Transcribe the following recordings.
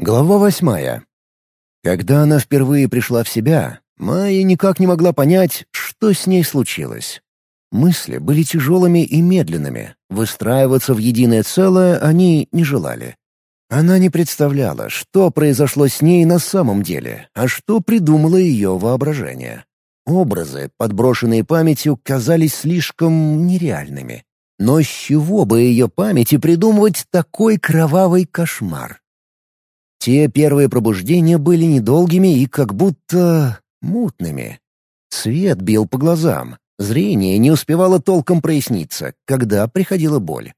Глава восьмая. Когда она впервые пришла в себя, Майя никак не могла понять, что с ней случилось. Мысли были тяжелыми и медленными, выстраиваться в единое целое они не желали. Она не представляла, что произошло с ней на самом деле, а что придумало ее воображение. Образы, подброшенные памятью, казались слишком нереальными. Но с чего бы ее памяти придумывать такой кровавый кошмар? Те первые пробуждения были недолгими и как будто мутными. Свет бил по глазам, зрение не успевало толком проясниться, когда приходила боль.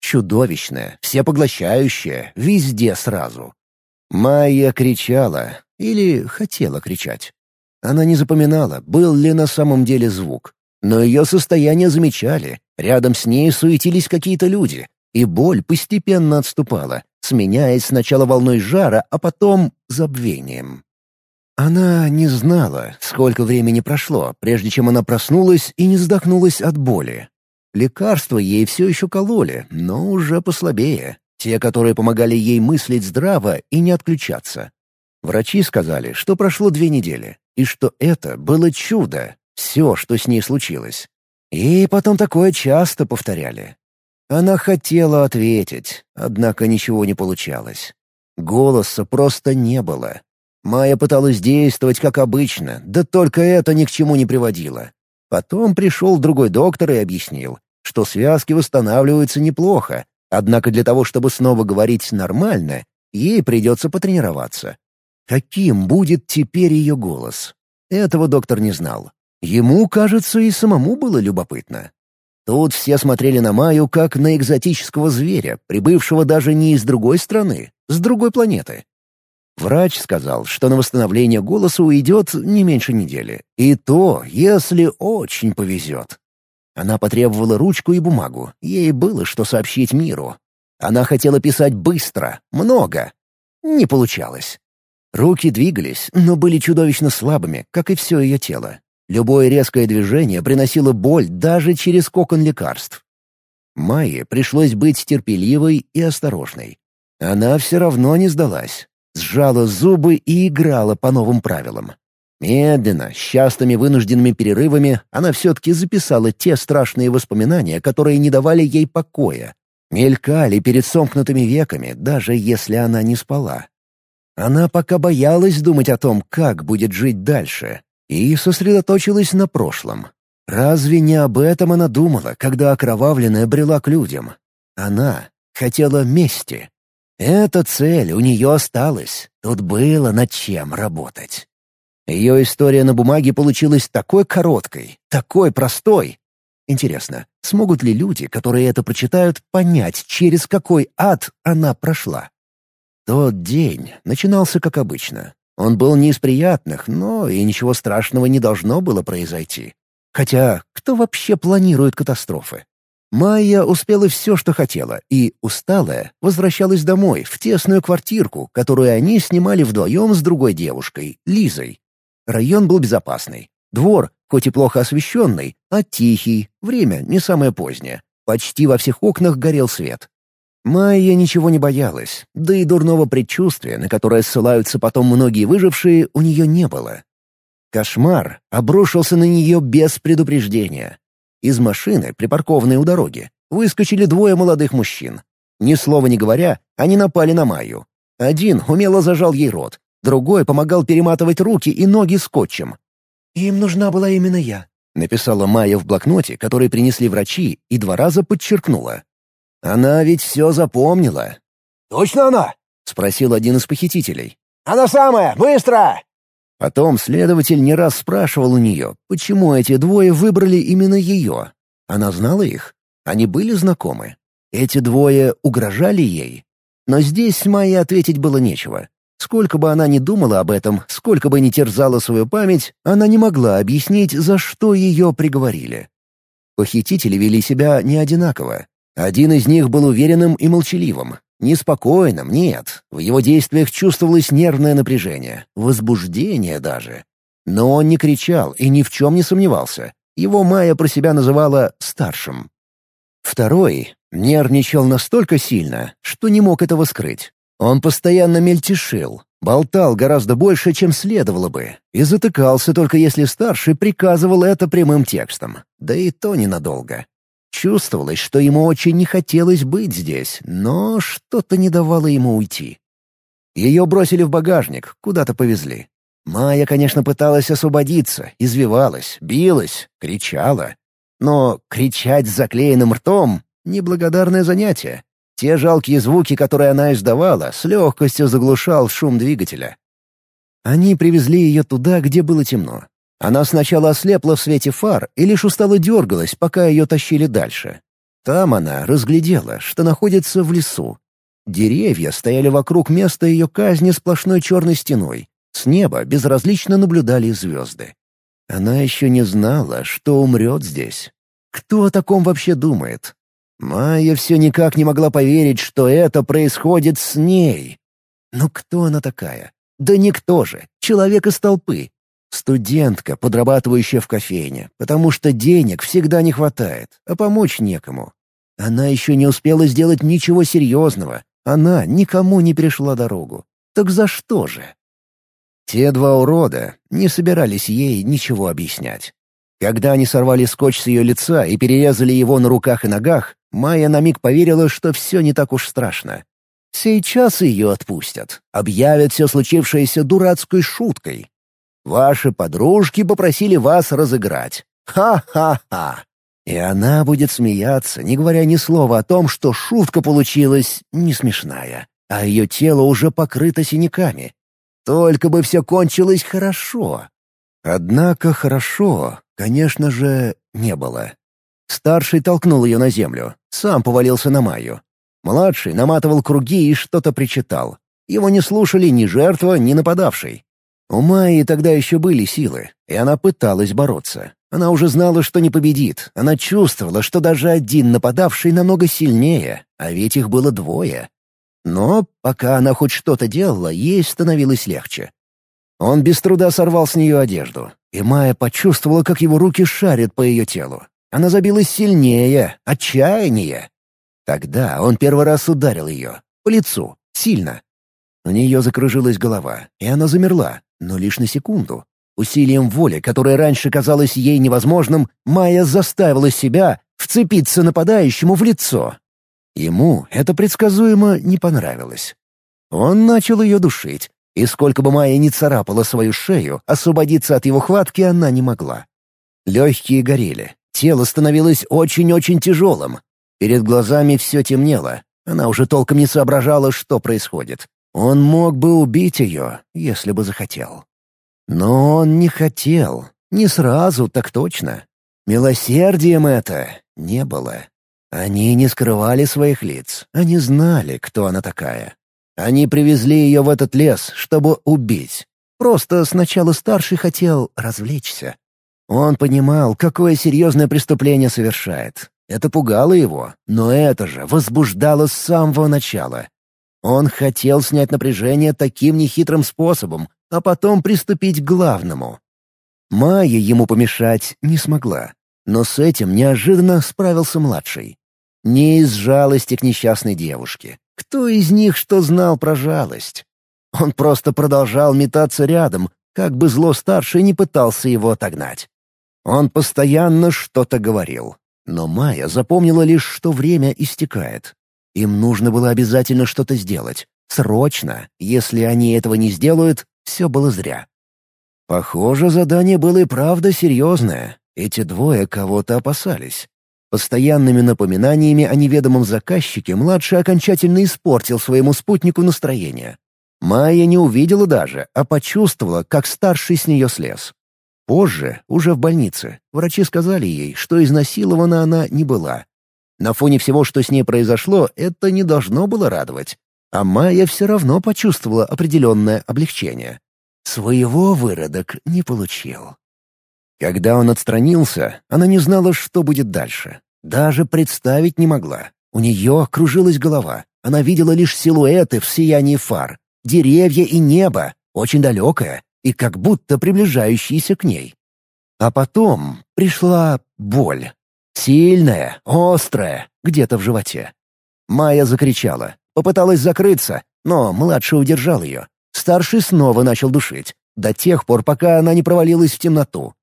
Чудовищная, всепоглощающая, везде сразу. Майя кричала, или хотела кричать. Она не запоминала, был ли на самом деле звук. Но ее состояние замечали, рядом с ней суетились какие-то люди, и боль постепенно отступала, сменяясь сначала волной жара, а потом забвением. Она не знала, сколько времени прошло, прежде чем она проснулась и не задохнулась от боли. Лекарства ей все еще кололи, но уже послабее. Те, которые помогали ей мыслить здраво и не отключаться. Врачи сказали, что прошло две недели, и что это было чудо, все, что с ней случилось. И потом такое часто повторяли. Она хотела ответить, однако ничего не получалось. Голоса просто не было. Майя пыталась действовать как обычно, да только это ни к чему не приводило. Потом пришел другой доктор и объяснил, что связки восстанавливаются неплохо, однако для того, чтобы снова говорить нормально, ей придется потренироваться. Каким будет теперь ее голос? Этого доктор не знал. Ему, кажется, и самому было любопытно. Тут все смотрели на Майю как на экзотического зверя, прибывшего даже не из другой страны, с другой планеты. Врач сказал, что на восстановление голоса уйдет не меньше недели. И то, если очень повезет. Она потребовала ручку и бумагу. Ей было что сообщить миру. Она хотела писать быстро, много. Не получалось. Руки двигались, но были чудовищно слабыми, как и все ее тело. Любое резкое движение приносило боль даже через кокон лекарств. Майе пришлось быть терпеливой и осторожной. Она все равно не сдалась. Сжала зубы и играла по новым правилам. Медленно, с частыми вынужденными перерывами, она все-таки записала те страшные воспоминания, которые не давали ей покоя. Мелькали перед сомкнутыми веками, даже если она не спала. Она пока боялась думать о том, как будет жить дальше, и сосредоточилась на прошлом. Разве не об этом она думала, когда окровавленная брела к людям? Она хотела мести. Эта цель у нее осталась, тут было над чем работать. Ее история на бумаге получилась такой короткой, такой простой. Интересно, смогут ли люди, которые это прочитают, понять, через какой ад она прошла? Тот день начинался как обычно. Он был не из приятных, но и ничего страшного не должно было произойти. Хотя, кто вообще планирует катастрофы? Майя успела все, что хотела, и, усталая, возвращалась домой, в тесную квартирку, которую они снимали вдвоем с другой девушкой, Лизой. Район был безопасный. Двор, хоть и плохо освещенный, а тихий, время не самое позднее. Почти во всех окнах горел свет. Майя ничего не боялась, да и дурного предчувствия, на которое ссылаются потом многие выжившие, у нее не было. Кошмар обрушился на нее без предупреждения. Из машины, припаркованной у дороги, выскочили двое молодых мужчин. Ни слова не говоря, они напали на Майю. Один умело зажал ей рот, другой помогал перематывать руки и ноги скотчем. «Им нужна была именно я», — написала Майя в блокноте, который принесли врачи, и два раза подчеркнула. Она ведь все запомнила. «Точно она?» — спросил один из похитителей. «Она самая! Быстро!» Потом следователь не раз спрашивал у нее, почему эти двое выбрали именно ее. Она знала их. Они были знакомы. Эти двое угрожали ей. Но здесь Майе ответить было нечего. Сколько бы она ни думала об этом, сколько бы ни терзала свою память, она не могла объяснить, за что ее приговорили. Похитители вели себя не одинаково. Один из них был уверенным и молчаливым. Неспокойным, нет. В его действиях чувствовалось нервное напряжение, возбуждение даже. Но он не кричал и ни в чем не сомневался. Его Майя про себя называла «старшим». Второй нервничал настолько сильно, что не мог этого скрыть. Он постоянно мельтешил, болтал гораздо больше, чем следовало бы, и затыкался только если старший приказывал это прямым текстом, да и то ненадолго. Чувствовалось, что ему очень не хотелось быть здесь, но что-то не давало ему уйти. Ее бросили в багажник, куда-то повезли. Майя, конечно, пыталась освободиться, извивалась, билась, кричала. Но кричать с заклеенным ртом — неблагодарное занятие. Те жалкие звуки, которые она издавала, с легкостью заглушал шум двигателя. Они привезли ее туда, где было темно. Она сначала ослепла в свете фар и лишь устало дергалась, пока ее тащили дальше. Там она разглядела, что находится в лесу. Деревья стояли вокруг места ее казни сплошной черной стеной. С неба безразлично наблюдали звезды. Она еще не знала, что умрет здесь. Кто о таком вообще думает? Майя все никак не могла поверить, что это происходит с ней. Но кто она такая? Да никто же, человек из толпы. Студентка, подрабатывающая в кофейне, потому что денег всегда не хватает, а помочь некому. Она еще не успела сделать ничего серьезного. Она никому не перешла дорогу. Так за что же? Те два урода не собирались ей ничего объяснять. Когда они сорвали скотч с ее лица и перерезали его на руках и ногах, Майя на миг поверила, что все не так уж страшно. Сейчас ее отпустят, объявят все случившееся дурацкой шуткой, Ваши подружки попросили вас разыграть. Ха-ха-ха!» И она будет смеяться, не говоря ни слова о том, что шутка получилась не смешная, а ее тело уже покрыто синяками. Только бы все кончилось хорошо. Однако хорошо, конечно же, не было. Старший толкнул ее на землю, сам повалился на Майю. Младший наматывал круги и что-то причитал. Его не слушали ни жертва, ни нападавший. У Майи тогда еще были силы, и она пыталась бороться. Она уже знала, что не победит. Она чувствовала, что даже один нападавший намного сильнее, а ведь их было двое. Но пока она хоть что-то делала, ей становилось легче. Он без труда сорвал с нее одежду, и Майя почувствовала, как его руки шарят по ее телу. Она забилась сильнее, отчаяние. Тогда он первый раз ударил ее, по лицу, сильно. У нее закружилась голова, и она замерла, но лишь на секунду. Усилием воли, которое раньше казалось ей невозможным, Майя заставила себя вцепиться нападающему в лицо. Ему это предсказуемо не понравилось. Он начал ее душить, и сколько бы Майя ни царапала свою шею, освободиться от его хватки она не могла. Легкие горели, тело становилось очень-очень тяжелым. Перед глазами все темнело, она уже толком не соображала, что происходит. Он мог бы убить ее, если бы захотел. Но он не хотел. Не сразу, так точно. Милосердием это не было. Они не скрывали своих лиц. Они знали, кто она такая. Они привезли ее в этот лес, чтобы убить. Просто сначала старший хотел развлечься. Он понимал, какое серьезное преступление совершает. Это пугало его, но это же возбуждало с самого начала. Он хотел снять напряжение таким нехитрым способом, а потом приступить к главному. Майя ему помешать не смогла, но с этим неожиданно справился младший. Не из жалости к несчастной девушке. Кто из них что знал про жалость? Он просто продолжал метаться рядом, как бы зло старший не пытался его отогнать. Он постоянно что-то говорил. Но Майя запомнила лишь, что время истекает, им нужно было обязательно что-то сделать. Срочно. Если они этого не сделают, все было зря. Похоже, задание было и правда серьезное. Эти двое кого-то опасались. Постоянными напоминаниями о неведомом заказчике младший окончательно испортил своему спутнику настроение. Майя не увидела даже, а почувствовала, как старший с нее слез. Позже, уже в больнице, врачи сказали ей, что изнасилована она не была, на фоне всего, что с ней произошло, это не должно было радовать. А Майя все равно почувствовала определенное облегчение. Своего выродок не получил. Когда он отстранился, она не знала, что будет дальше. Даже представить не могла. У нее кружилась голова. Она видела лишь силуэты в сиянии фар, деревья и небо, очень далекое, и как будто приближающиеся к ней. А потом пришла боль. Сильная, острая, где-то в животе. Майя закричала, попыталась закрыться, но младший удержал ее. Старший снова начал душить, до тех пор, пока она не провалилась в темноту.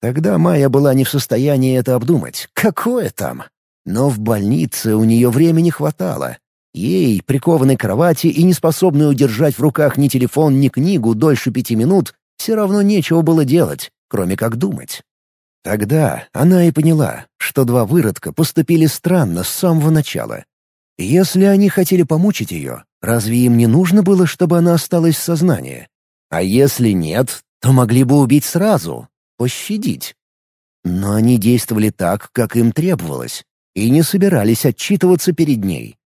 Тогда Майя была не в состоянии это обдумать. Какое там? Но в больнице у нее времени хватало. Ей, прикованной к кровати и не способной удержать в руках ни телефон, ни книгу дольше пяти минут, все равно нечего было делать, кроме как думать. Тогда она и поняла, что два выродка поступили странно с самого начала. Если они хотели помучить ее, разве им не нужно было, чтобы она осталась в сознании? А если нет, то могли бы убить сразу, пощадить. Но они действовали так, как им требовалось, и не собирались отчитываться перед ней.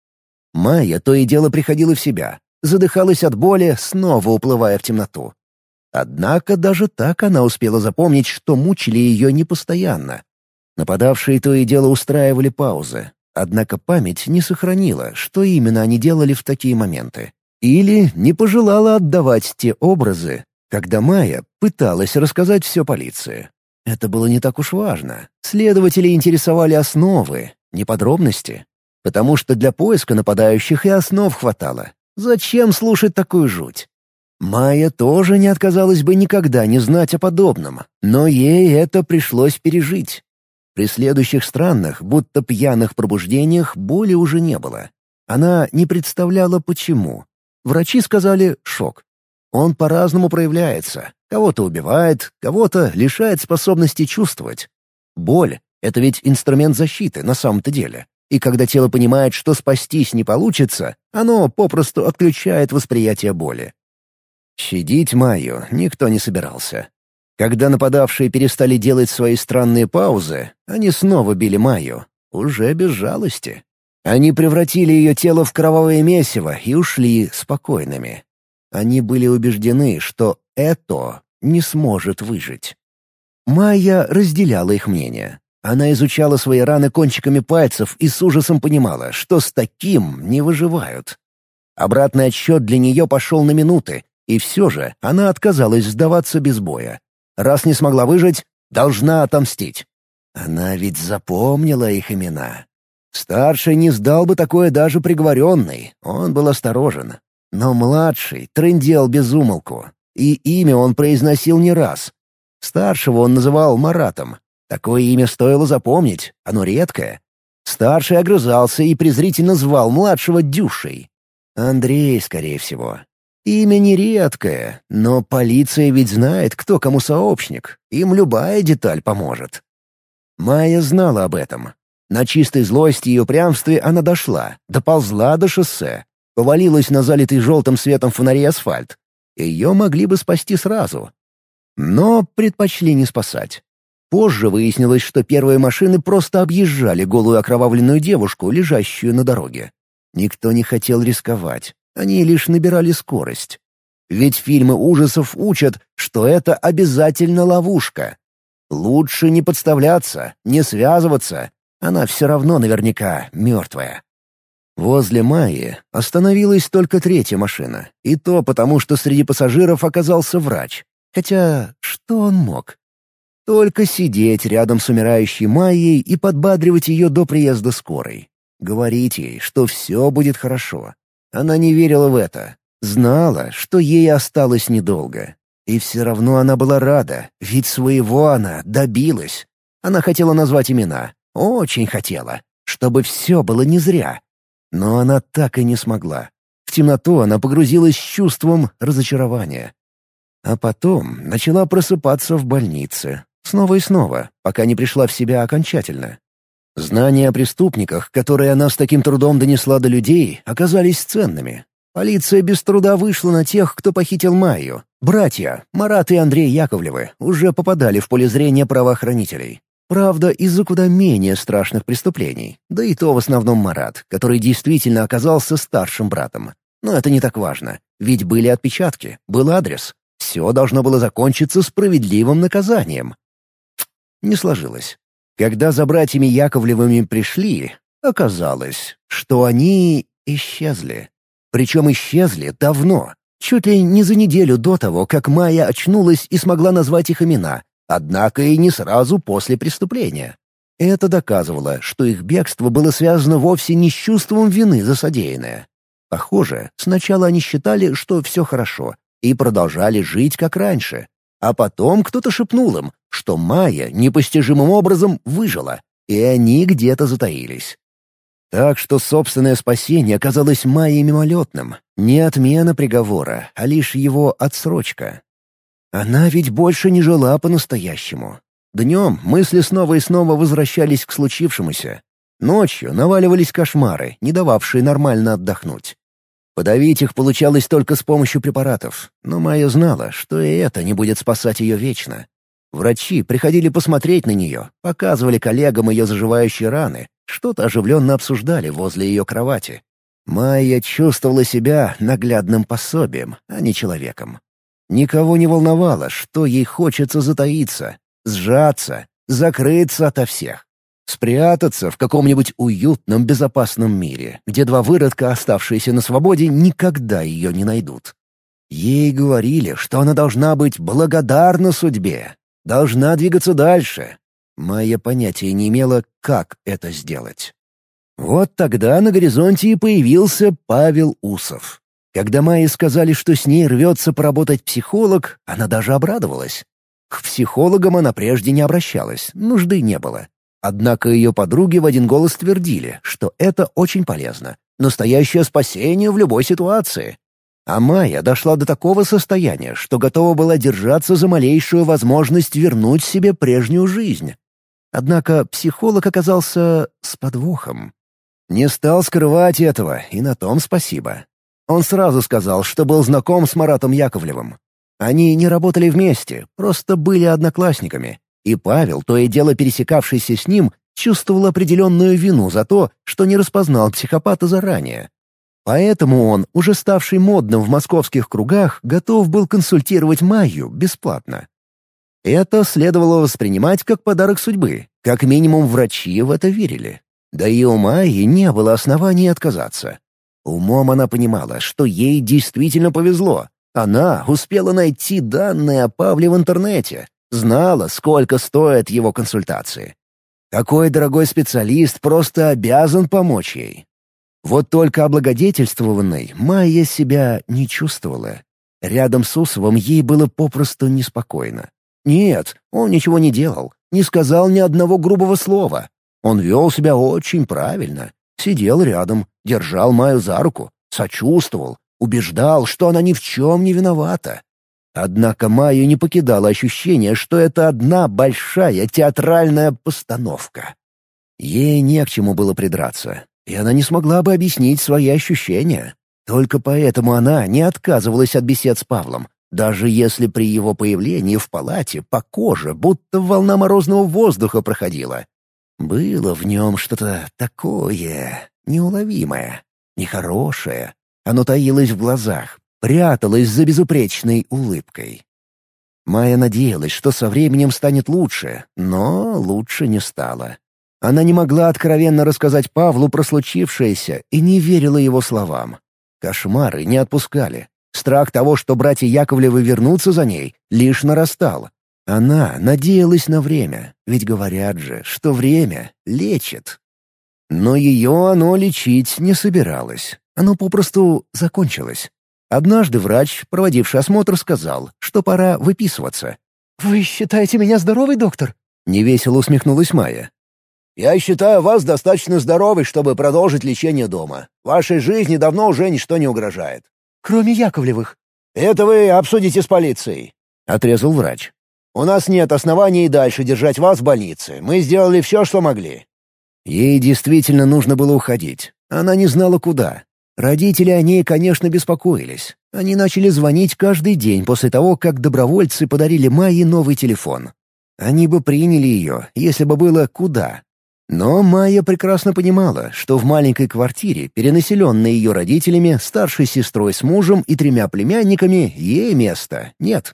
Майя то и дело приходила в себя, задыхалась от боли, снова уплывая в темноту. Однако даже так она успела запомнить, что мучили ее не постоянно. Нападавшие то и дело устраивали паузы, однако память не сохранила, что именно они делали в такие моменты. Или не пожелала отдавать те образы, когда Майя пыталась рассказать все полиции. Это было не так уж важно. Следователи интересовали основы, не подробности. Потому что для поиска нападающих и основ хватало. Зачем слушать такую жуть? Майя тоже не отказалась бы никогда не знать о подобном, но ей это пришлось пережить. При следующих странных, будто пьяных пробуждениях боли уже не было. Она не представляла, почему. Врачи сказали «шок». Он по-разному проявляется. Кого-то убивает, кого-то лишает способности чувствовать. Боль — это ведь инструмент защиты на самом-то деле. И когда тело понимает, что спастись не получится, оно попросту отключает восприятие боли. Щадить Майю никто не собирался. Когда нападавшие перестали делать свои странные паузы, они снова били Майю, уже без жалости. Они превратили ее тело в кровавое месиво и ушли спокойными. Они были убеждены, что это не сможет выжить. Майя разделяла их мнение. Она изучала свои раны кончиками пальцев и с ужасом понимала, что с таким не выживают. Обратный отсчет для нее пошел на минуты, и все же она отказалась сдаваться без боя. Раз не смогла выжить, должна отомстить. Она ведь запомнила их имена. Старший не сдал бы такое даже приговоренный, он был осторожен. Но младший трындел без умолку, и имя он произносил не раз. Старшего он называл Маратом. Такое имя стоило запомнить, оно редкое. Старший огрызался и презрительно звал младшего Дюшей. Андрей, скорее всего. Имя не редкое, но полиция ведь знает, кто кому сообщник. Им любая деталь поможет. Майя знала об этом. На чистой злости и упрямстве она дошла, доползла до шоссе, повалилась на залитый желтым светом фонарей асфальт. Ее могли бы спасти сразу. Но предпочли не спасать. Позже выяснилось, что первые машины просто объезжали голую окровавленную девушку, лежащую на дороге. Никто не хотел рисковать. Они лишь набирали скорость. Ведь фильмы ужасов учат, что это обязательно ловушка. Лучше не подставляться, не связываться. Она все равно наверняка мертвая. Возле Майи остановилась только третья машина, и то потому, что среди пассажиров оказался врач. Хотя что он мог? Только сидеть рядом с умирающей Майей и подбадривать ее до приезда скорой. Говорить ей, что все будет хорошо, она не верила в это. Знала, что ей осталось недолго. И все равно она была рада, ведь своего она добилась. Она хотела назвать имена. Очень хотела. Чтобы все было не зря. Но она так и не смогла. В темноту она погрузилась с чувством разочарования. А потом начала просыпаться в больнице. Снова и снова, пока не пришла в себя окончательно. Знания о преступниках, которые она с таким трудом донесла до людей, оказались ценными. Полиция без труда вышла на тех, кто похитил Майю. Братья, Марат и Андрей Яковлевы, уже попадали в поле зрения правоохранителей. Правда, из-за куда менее страшных преступлений. Да и то в основном Марат, который действительно оказался старшим братом. Но это не так важно, ведь были отпечатки, был адрес. Все должно было закончиться справедливым наказанием. Не сложилось. Когда за братьями Яковлевыми пришли, оказалось, что они исчезли. Причем исчезли давно, чуть ли не за неделю до того, как Майя очнулась и смогла назвать их имена, однако и не сразу после преступления. Это доказывало, что их бегство было связано вовсе не с чувством вины за содеянное. Похоже, сначала они считали, что все хорошо, и продолжали жить как раньше. А потом кто-то шепнул им, что Майя непостижимым образом выжила, и они где-то затаились. Так что собственное спасение оказалось Майей мимолетным. Не отмена приговора, а лишь его отсрочка. Она ведь больше не жила по-настоящему. Днем мысли снова и снова возвращались к случившемуся. Ночью наваливались кошмары, не дававшие нормально отдохнуть. Подавить их получалось только с помощью препаратов, но Майя знала, что и это не будет спасать ее вечно. Врачи приходили посмотреть на нее, показывали коллегам ее заживающие раны, что-то оживленно обсуждали возле ее кровати. Майя чувствовала себя наглядным пособием, а не человеком. Никого не волновало, что ей хочется затаиться, сжаться, закрыться ото всех. Спрятаться в каком-нибудь уютном, безопасном мире, где два выродка, оставшиеся на свободе, никогда ее не найдут. Ей говорили, что она должна быть благодарна судьбе, должна двигаться дальше. Майя понятия не имела, как это сделать. Вот тогда на горизонте и появился Павел Усов. Когда Майе сказали, что с ней рвется поработать психолог, она даже обрадовалась. К психологам она прежде не обращалась, нужды не было. Однако ее подруги в один голос твердили, что это очень полезно. Настоящее спасение в любой ситуации. А Майя дошла до такого состояния, что готова была держаться за малейшую возможность вернуть себе прежнюю жизнь. Однако психолог оказался с подвохом. Не стал скрывать этого, и на том спасибо. Он сразу сказал, что был знаком с Маратом Яковлевым. Они не работали вместе, просто были одноклассниками, и Павел, то и дело пересекавшийся с ним, чувствовал определенную вину за то, что не распознал психопата заранее. Поэтому он, уже ставший модным в московских кругах, готов был консультировать Майю бесплатно. Это следовало воспринимать как подарок судьбы, как минимум врачи в это верили. Да и у Майи не было оснований отказаться. Умом она понимала, что ей действительно повезло, она успела найти данные о Павле в интернете, знала, сколько стоят его консультации. Такой дорогой специалист просто обязан помочь ей. Вот только облагодетельствованной Майя себя не чувствовала. Рядом с Усовым ей было попросту неспокойно. Нет, он ничего не делал, не сказал ни одного грубого слова. Он вел себя очень правильно. Сидел рядом, держал Майю за руку, сочувствовал, убеждал, что она ни в чем не виновата. Однако Майю не покидало ощущение, что это одна большая театральная постановка. Ей не к чему было придраться, и она не смогла бы объяснить свои ощущения. Только поэтому она не отказывалась от бесед с Павлом, даже если при его появлении в палате по коже будто волна морозного воздуха проходила. Было в нем что-то такое неуловимое, нехорошее, оно таилось в глазах, пряталось за безупречной улыбкой. Майя надеялась, что со временем станет лучше, но лучше не стало. Она не могла откровенно рассказать Павлу про случившееся и не верила его словам. Кошмары не отпускали. Страх того, что братья Яковлевы вернутся за ней, лишь нарастал. Она надеялась на время, ведь говорят же, что время лечит. Но ее оно лечить не собиралось. Оно попросту закончилось. Однажды врач, проводивший осмотр, сказал, что пора выписываться. «Вы считаете меня здоровой, доктор?» — невесело усмехнулась Майя. «Я считаю вас достаточно здоровой, чтобы продолжить лечение дома. Вашей жизни давно уже ничто не угрожает». «Кроме Яковлевых». «Это вы обсудите с полицией», — отрезал врач. «У нас нет оснований дальше держать вас в больнице. Мы сделали все, что могли». Ей действительно нужно было уходить. Она не знала, куда. Родители о ней, конечно, беспокоились. Они начали звонить каждый день после того, как добровольцы подарили Майе новый телефон. Они бы приняли ее, если бы было куда. Но Майя прекрасно понимала, что в маленькой квартире, перенаселенной ее родителями, старшей сестрой с мужем и тремя племянниками, ей места нет.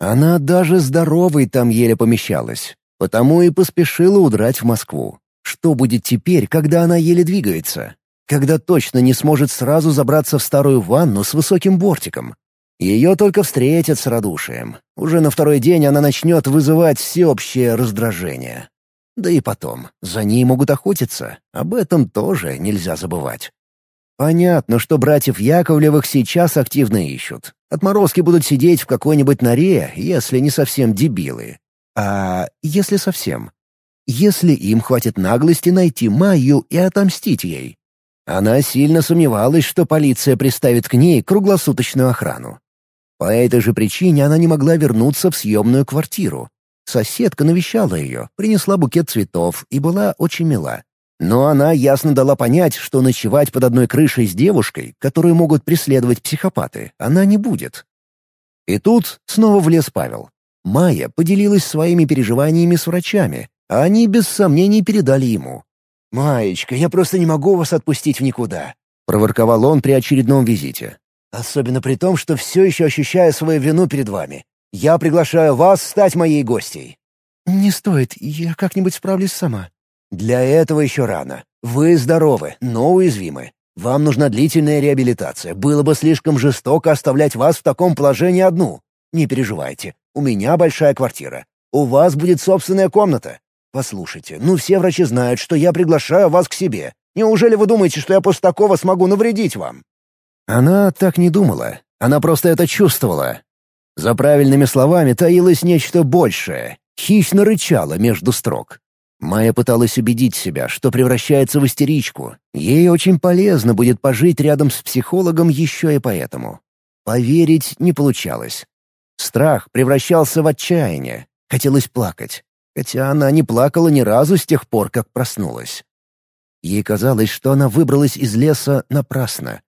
Она даже здоровой там еле помещалась, потому и поспешила удрать в Москву. Что будет теперь, когда она еле двигается? Когда точно не сможет сразу забраться в старую ванну с высоким бортиком. Ее только встретят с радушием. Уже на второй день она начнет вызывать всеобщее раздражение. Да и потом, за ней могут охотиться, об этом тоже нельзя забывать. Понятно, что братьев Яковлевых сейчас активно ищут. Отморозки будут сидеть в какой-нибудь норе, если не совсем дебилы. А если совсем? Если им хватит наглости найти Майю и отомстить ей? Она сильно сомневалась, что полиция приставит к ней круглосуточную охрану. По этой же причине она не могла вернуться в съемную квартиру. Соседка навещала ее, принесла букет цветов и была очень мила. Но она ясно дала понять, что ночевать под одной крышей с девушкой, которую могут преследовать психопаты, она не будет. И тут снова влез Павел. Майя поделилась своими переживаниями с врачами, а они без сомнений передали ему. «Маечка, я просто не могу вас отпустить в никуда», — проворковал он при очередном визите. «Особенно при том, что все еще ощущаю свою вину перед вами. Я приглашаю вас стать моей гостьей». «Не стоит, я как-нибудь справлюсь сама», для этого еще рано. Вы здоровы, но уязвимы. Вам нужна длительная реабилитация. Было бы слишком жестоко оставлять вас в таком положении одну. Не переживайте. У меня большая квартира. У вас будет собственная комната. Послушайте, ну все врачи знают, что я приглашаю вас к себе. Неужели вы думаете, что я после такого смогу навредить вам?» Она так не думала. Она просто это чувствовала. За правильными словами таилось нечто большее. Хищно рычала между строк. Майя пыталась убедить себя, что превращается в истеричку. Ей очень полезно будет пожить рядом с психологом еще и поэтому. Поверить не получалось. Страх превращался в отчаяние. Хотелось плакать. Хотя она не плакала ни разу с тех пор, как проснулась. Ей казалось, что она выбралась из леса напрасно.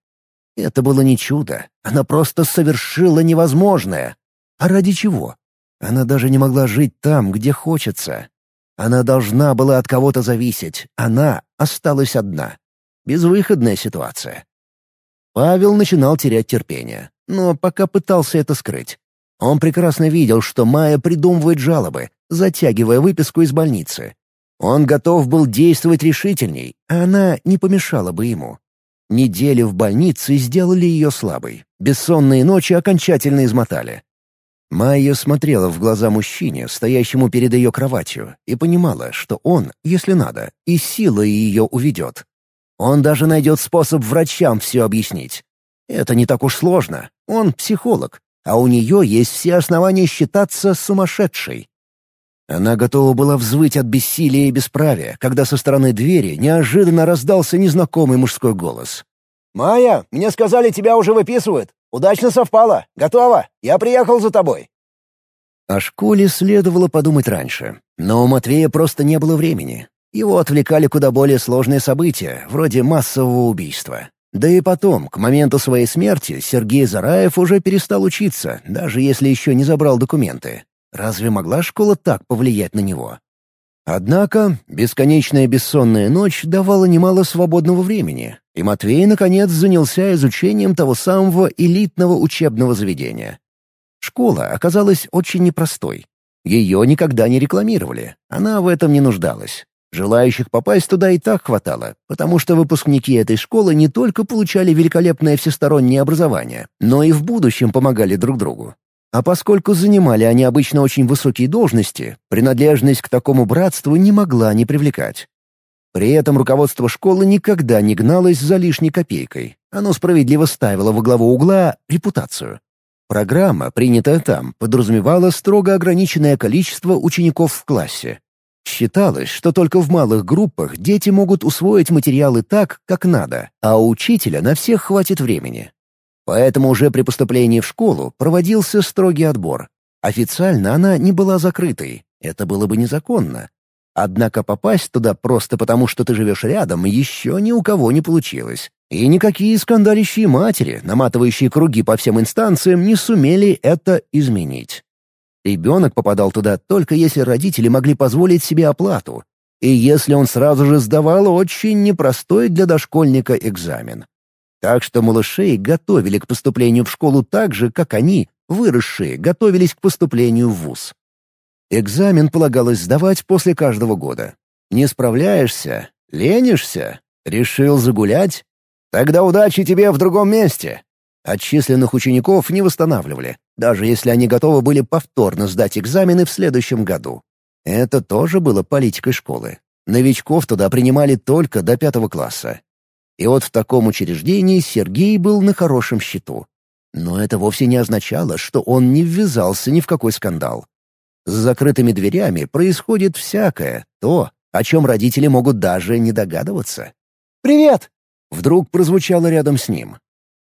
Это было не чудо. Она просто совершила невозможное. А ради чего? Она даже не могла жить там, где хочется. Она должна была от кого-то зависеть. Она осталась одна. Безвыходная ситуация. Павел начинал терять терпение, но пока пытался это скрыть. Он прекрасно видел, что Майя придумывает жалобы, затягивая выписку из больницы. Он готов был действовать решительней, а она не помешала бы ему. Недели в больнице сделали ее слабой. Бессонные ночи окончательно измотали. Майя смотрела в глаза мужчине, стоящему перед ее кроватью, и понимала, что он, если надо, и силой ее уведет. Он даже найдет способ врачам все объяснить. Это не так уж сложно. Он психолог, а у нее есть все основания считаться сумасшедшей. Она готова была взвыть от бессилия и бесправия, когда со стороны двери неожиданно раздался незнакомый мужской голос. «Майя, мне сказали, тебя уже выписывают. Удачно совпало. Готово. Я приехал за тобой». О школе следовало подумать раньше, но у Матвея просто не было времени. Его отвлекали куда более сложные события, вроде массового убийства. Да и потом, к моменту своей смерти, Сергей Зараев уже перестал учиться, даже если еще не забрал документы. Разве могла школа так повлиять на него? Однако бесконечная бессонная ночь давала немало свободного времени, и Матвей, наконец, занялся изучением того самого элитного учебного заведения. Школа оказалась очень непростой. Ее никогда не рекламировали, она в этом не нуждалась. Желающих попасть туда и так хватало, потому что выпускники этой школы не только получали великолепное всестороннее образование, но и в будущем помогали друг другу. А поскольку занимали они обычно очень высокие должности, принадлежность к такому братству не могла не привлекать. При этом руководство школы никогда не гналось за лишней копейкой. Оно справедливо ставило во главу угла репутацию. Программа, принятая там, подразумевала строго ограниченное количество учеников в классе. Считалось, что только в малых группах дети могут усвоить материалы так, как надо, а у учителя на всех хватит времени. Поэтому уже при поступлении в школу проводился строгий отбор. Официально она не была закрытой, это было бы незаконно. Однако попасть туда просто потому, что ты живешь рядом, еще ни у кого не получилось. И никакие скандалищие матери, наматывающие круги по всем инстанциям, не сумели это изменить. Ребенок попадал туда только если родители могли позволить себе оплату, и если он сразу же сдавал очень непростой для дошкольника экзамен. Так что малышей готовили к поступлению в школу так же, как они, выросшие, готовились к поступлению в вуз. Экзамен полагалось сдавать после каждого года. Не справляешься? Ленишься? Решил загулять? Тогда удачи тебе в другом месте. Отчисленных учеников не восстанавливали, даже если они готовы были повторно сдать экзамены в следующем году. Это тоже было политикой школы. Новичков туда принимали только до пятого класса. И вот в таком учреждении Сергей был на хорошем счету. Но это вовсе не означало, что он не ввязался ни в какой скандал. За закрытыми дверями происходит всякое, то, о чем родители могут даже не догадываться. «Привет!» — вдруг прозвучало рядом с ним.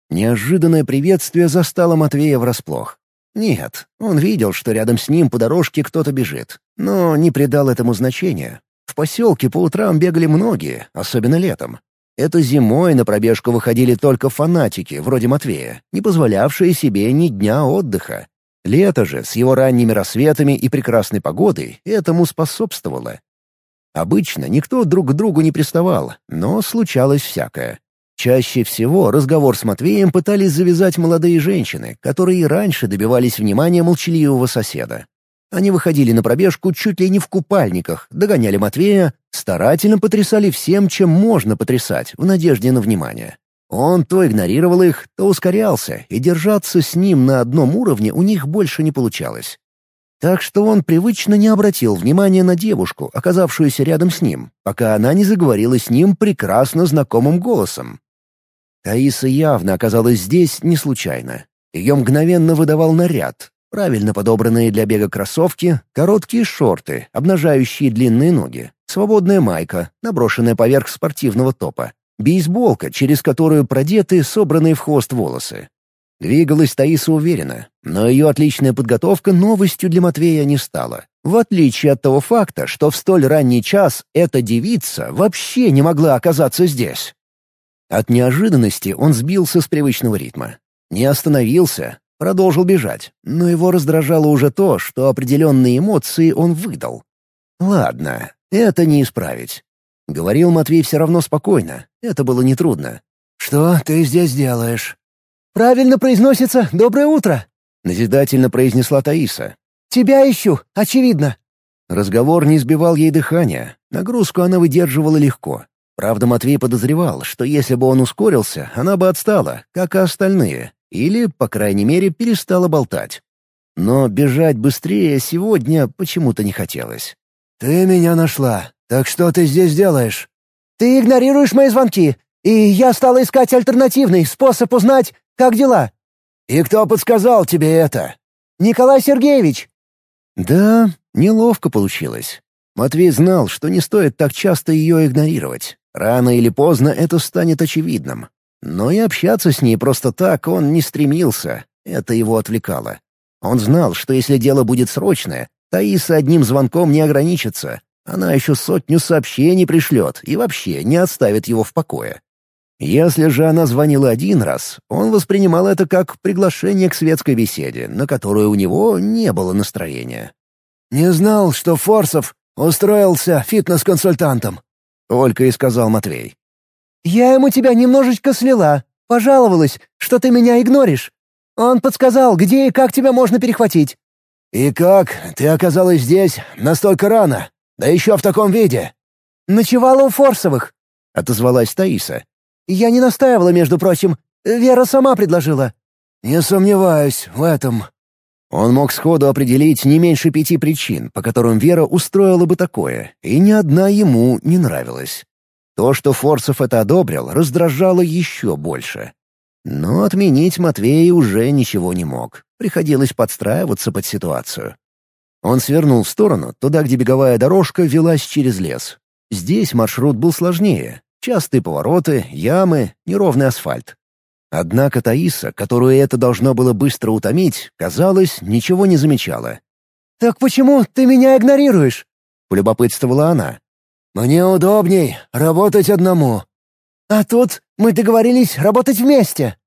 Неожиданное приветствие застало Матвея врасплох. Нет, он видел, что рядом с ним по дорожке кто-то бежит, но не придал этому значения. В поселке по утрам бегали многие, особенно летом. Это зимой на пробежку выходили только фанатики, вроде Матвея, не позволявшие себе ни дня отдыха. Лето же, с его ранними рассветами и прекрасной погодой, этому способствовало. Обычно никто друг к другу не приставал, но случалось всякое. Чаще всего разговор с Матвеем пытались завязать молодые женщины, которые раньше добивались внимания молчаливого соседа. Они выходили на пробежку чуть ли не в купальниках, догоняли Матвея, старательно потрясали всем, чем можно потрясать, в надежде на внимание. Он то игнорировал их, то ускорялся, и держаться с ним на одном уровне у них больше не получалось. Так что он привычно не обратил внимания на девушку, оказавшуюся рядом с ним, пока она не заговорила с ним прекрасно знакомым голосом. Таиса явно оказалась здесь не случайно. Ее мгновенно выдавал наряд. Правильно подобранные для бега кроссовки, короткие шорты, обнажающие длинные ноги, свободная майка, наброшенная поверх спортивного топа, бейсболка, через которую продеты собранные в хвост волосы. Двигалась Таиса уверенно, но ее отличная подготовка новостью для Матвея не стала. В отличие от того факта, что в столь ранний час эта девица вообще не могла оказаться здесь. От неожиданности он сбился с привычного ритма. Не остановился, продолжил бежать, но его раздражало уже то, что определенные эмоции он выдал. «Ладно, это не исправить». Говорил Матвей все равно спокойно, это было нетрудно. «Что ты здесь делаешь?» «Правильно произносится «доброе утро», — назидательно произнесла Таиса. «Тебя ищу, очевидно». Разговор не сбивал ей дыхания, нагрузку она выдерживала легко. Правда, Матвей подозревал, что если бы он ускорился, она бы отстала, как и остальные, или, по крайней мере, перестала болтать. Но бежать быстрее сегодня почему-то не хотелось. «Ты меня нашла. Так что ты здесь делаешь?» «Ты игнорируешь мои звонки, и я стала искать альтернативный способ узнать, как дела». «И кто подсказал тебе это?» «Николай Сергеевич». «Да, неловко получилось. Матвей знал, что не стоит так часто ее игнорировать. Рано или поздно это станет очевидным. Но и общаться с ней просто так он не стремился, это его отвлекало. Он знал, что если дело будет срочное, Таиса одним звонком не ограничится. Она еще сотню сообщений пришлет и вообще не оставит его в покое. Если же она звонила один раз, он воспринимал это как приглашение к светской беседе, на которую у него не было настроения. «Не знал, что Форсов устроился фитнес-консультантом», только и сказал Матвей. «Я ему тебя немножечко слила. Пожаловалась, что ты меня игноришь. Он подсказал, где и как тебя можно перехватить». «И как? Ты оказалась здесь настолько рано? Да еще в таком виде?» «Ночевала у Форсовых», — отозвалась Таиса. «Я не настаивала, между прочим. Вера сама предложила». «Не сомневаюсь в этом». Он мог сходу определить не меньше пяти причин, по которым Вера устроила бы такое, и ни одна ему не нравилась. То, что Форцев это одобрил, раздражало еще больше. Но отменить Матвей уже ничего не мог. Приходилось подстраиваться под ситуацию. Он свернул в сторону, туда, где беговая дорожка велась через лес. Здесь маршрут был сложнее. Частые повороты, ямы, неровный асфальт. Однако Таиса, которую это должно было быстро утомить, казалось, ничего не замечала. «Так почему ты меня игнорируешь?» — полюбопытствовала она. «Мне удобней работать одному». «А тут мы договорились работать вместе».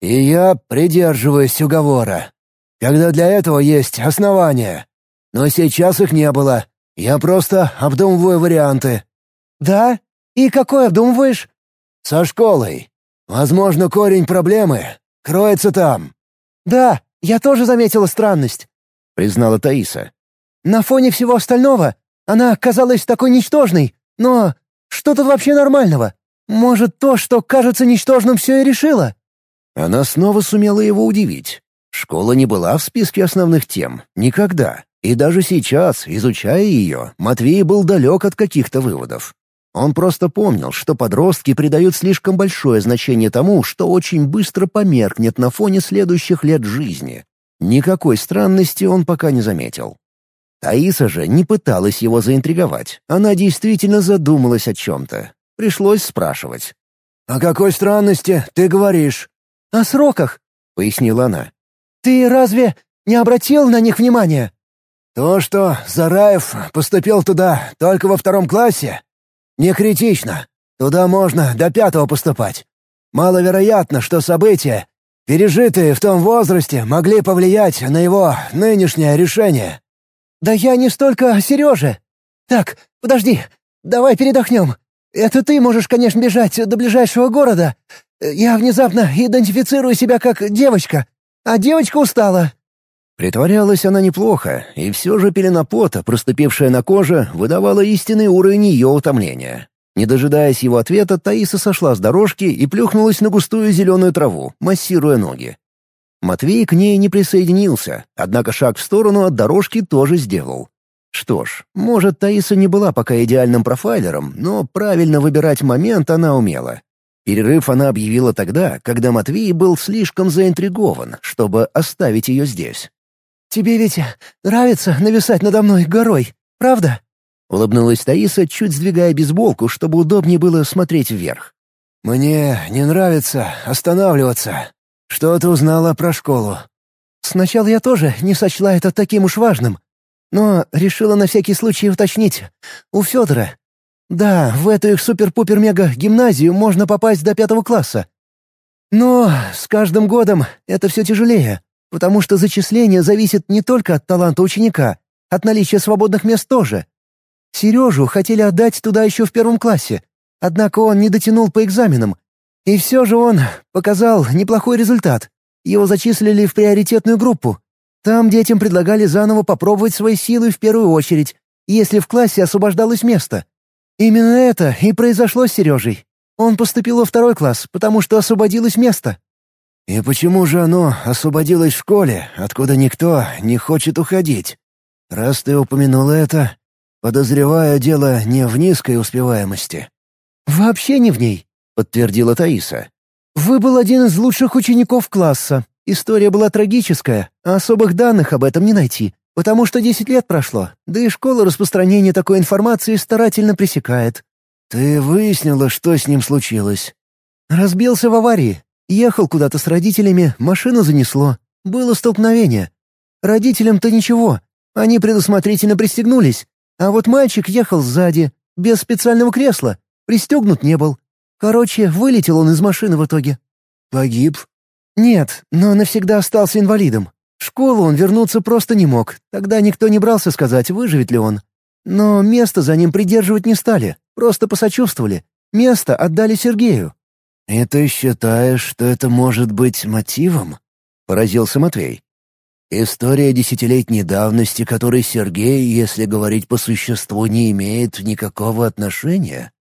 «И я придерживаюсь уговора. Когда для этого есть основания. Но сейчас их не было. Я просто обдумываю варианты». «Да? И какой обдумываешь?» «Со школой. Возможно, корень проблемы кроется там». «Да, я тоже заметила странность», — признала Таиса. «На фоне всего остального она казалась такой ничтожной, но что тут вообще нормального? Может, то, что кажется ничтожным, все и решило?» Она снова сумела его удивить. Школа не была в списке основных тем. Никогда. И даже сейчас, изучая ее, Матвей был далек от каких-то выводов. Он просто помнил, что подростки придают слишком большое значение тому, что очень быстро померкнет на фоне следующих лет жизни. Никакой странности он пока не заметил. Таиса же не пыталась его заинтриговать. Она действительно задумалась о чем-то. Пришлось спрашивать. «О какой странности ты говоришь?» «О сроках», — пояснила она. «Ты разве не обратил на них внимания?» «То, что Зараев поступил туда только во втором классе, не критично. Туда можно до пятого поступать. Маловероятно, что события, пережитые в том возрасте, могли повлиять на его нынешнее решение». «Да я не столько о Сереже. Так, подожди, давай передохнем. Это ты можешь, конечно, бежать до ближайшего города. Я внезапно идентифицирую себя как девочка, а девочка устала». Притворялась она неплохо, и все же пелена пота, проступившая на коже, выдавала истинный уровень ее утомления. Не дожидаясь его ответа, Таиса сошла с дорожки и плюхнулась на густую зеленую траву, массируя ноги. Матвей к ней не присоединился, однако шаг в сторону от дорожки тоже сделал. Что ж, может, Таиса не была пока идеальным профайлером, но правильно выбирать момент она умела. Перерыв она объявила тогда, когда Матвей был слишком заинтригован, чтобы оставить ее здесь. «Тебе ведь нравится нависать надо мной горой, правда?» Улыбнулась Таиса, чуть сдвигая бейсболку, чтобы удобнее было смотреть вверх. «Мне не нравится останавливаться», «Что ты узнала про школу?» «Сначала я тоже не сочла это таким уж важным, но решила на всякий случай уточнить. У Федора. Да, в эту их супер-пупер-мега-гимназию можно попасть до пятого класса. Но с каждым годом это все тяжелее, потому что зачисление зависит не только от таланта ученика, от наличия свободных мест тоже. Сережу хотели отдать туда еще в первом классе, однако он не дотянул по экзаменам и все же он показал неплохой результат. Его зачислили в приоритетную группу. Там детям предлагали заново попробовать свои силы в первую очередь, если в классе освобождалось место. Именно это и произошло с Сережей. Он поступил во второй класс, потому что освободилось место. «И почему же оно освободилось в школе, откуда никто не хочет уходить? Раз ты упомянул это, подозреваю дело не в низкой успеваемости». «Вообще не в ней. — подтвердила Таиса. «Вы был один из лучших учеников класса. История была трагическая, а особых данных об этом не найти, потому что десять лет прошло, да и школа распространения такой информации старательно пресекает». «Ты выяснила, что с ним случилось?» «Разбился в аварии. Ехал куда-то с родителями, машину занесло. Было столкновение. Родителям-то ничего. Они предусмотрительно пристегнулись. А вот мальчик ехал сзади, без специального кресла. Пристегнут не был. Короче, вылетел он из машины в итоге. Погиб? Нет, но навсегда остался инвалидом. В школу он вернуться просто не мог. Тогда никто не брался сказать, выживет ли он. Но место за ним придерживать не стали, просто посочувствовали. Место отдали Сергею. «И ты считаешь, что это может быть мотивом?» — поразился Матвей. «История десятилетней давности, которой Сергей, если говорить по существу, не имеет никакого отношения?»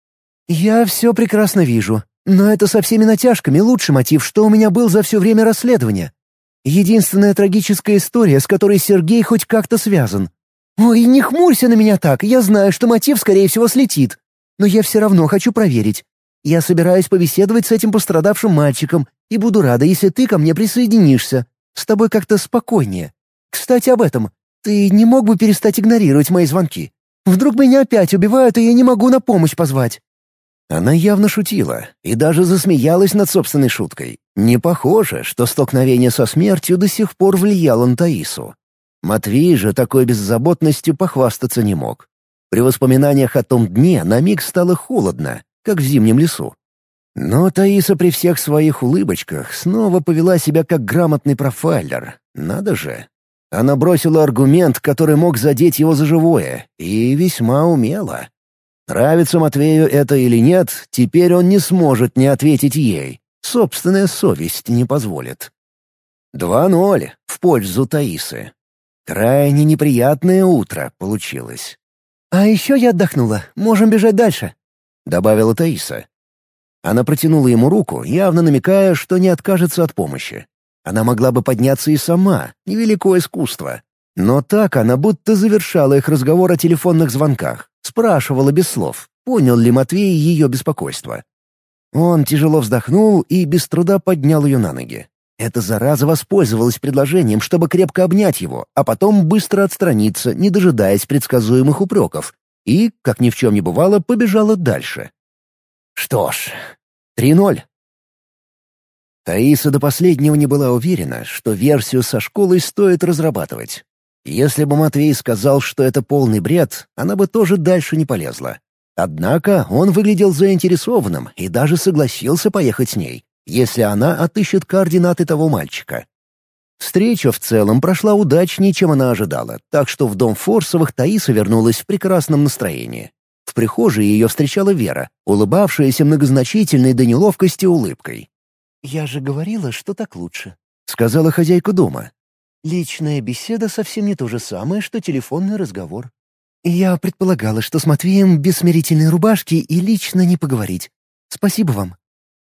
«Я все прекрасно вижу, но это со всеми натяжками лучший мотив, что у меня был за все время расследования. Единственная трагическая история, с которой Сергей хоть как-то связан. Ой, не хмурься на меня так, я знаю, что мотив, скорее всего, слетит. Но я все равно хочу проверить. Я собираюсь побеседовать с этим пострадавшим мальчиком и буду рада, если ты ко мне присоединишься. С тобой как-то спокойнее. Кстати, об этом. Ты не мог бы перестать игнорировать мои звонки? Вдруг меня опять убивают, и я не могу на помощь позвать?» Она явно шутила и даже засмеялась над собственной шуткой. Не похоже, что столкновение со смертью до сих пор влияло на Таису. Матвей же такой беззаботностью похвастаться не мог. При воспоминаниях о том дне на миг стало холодно, как в зимнем лесу. Но Таиса при всех своих улыбочках снова повела себя как грамотный профайлер. Надо же. Она бросила аргумент, который мог задеть его за живое, и весьма умело. Нравится Матвею это или нет, теперь он не сможет не ответить ей. Собственная совесть не позволит. Два ноль в пользу Таисы. Крайне неприятное утро получилось. «А еще я отдохнула. Можем бежать дальше», — добавила Таиса. Она протянула ему руку, явно намекая, что не откажется от помощи. Она могла бы подняться и сама, невеликое искусство. Но так она будто завершала их разговор о телефонных звонках. Спрашивала без слов. понял ли Матвей ее беспокойство. Он тяжело вздохнул и без труда поднял ее на ноги. Эта зараза воспользовалась предложением, чтобы крепко обнять его, а потом быстро отстраниться, не дожидаясь предсказуемых упреков, и, как ни в чем не бывало, побежала дальше. Что ж, 3-0. Таиса до последнего не была уверена, что версию со школой стоит разрабатывать. Если бы Матвей сказал, что это полный бред, она бы тоже дальше не полезла. Однако он выглядел заинтересованным и даже согласился поехать с ней, если она отыщет координаты того мальчика. Встреча в целом прошла удачнее, чем она ожидала, так что в дом Форсовых Таиса вернулась в прекрасном настроении. В прихожей ее встречала Вера, улыбавшаяся многозначительной до неловкости улыбкой. «Я же говорила, что так лучше», — сказала хозяйка дома. «Личная беседа совсем не то же самое, что телефонный разговор. Я предполагала, что с Матвеем без смирительной рубашки и лично не поговорить. Спасибо вам».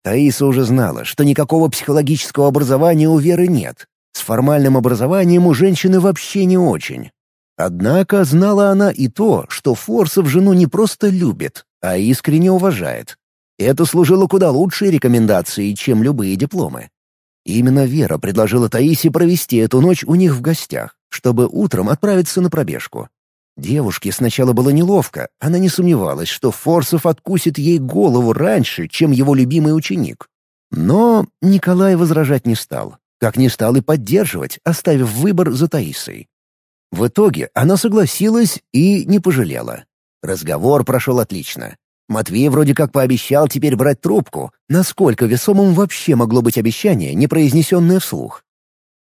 Таиса уже знала, что никакого психологического образования у Веры нет. С формальным образованием у женщины вообще не очень. Однако знала она и то, что Форсов жену не просто любит, а искренне уважает. Это служило куда лучшей рекомендацией, чем любые дипломы. Именно Вера предложила Таисе провести эту ночь у них в гостях, чтобы утром отправиться на пробежку. Девушке сначала было неловко, она не сомневалась, что Форсов откусит ей голову раньше, чем его любимый ученик. Но Николай возражать не стал, как не стал и поддерживать, оставив выбор за Таисой. В итоге она согласилась и не пожалела. Разговор прошел отлично. Матвей вроде как пообещал теперь брать трубку. Насколько весомым вообще могло быть обещание, не произнесенное вслух?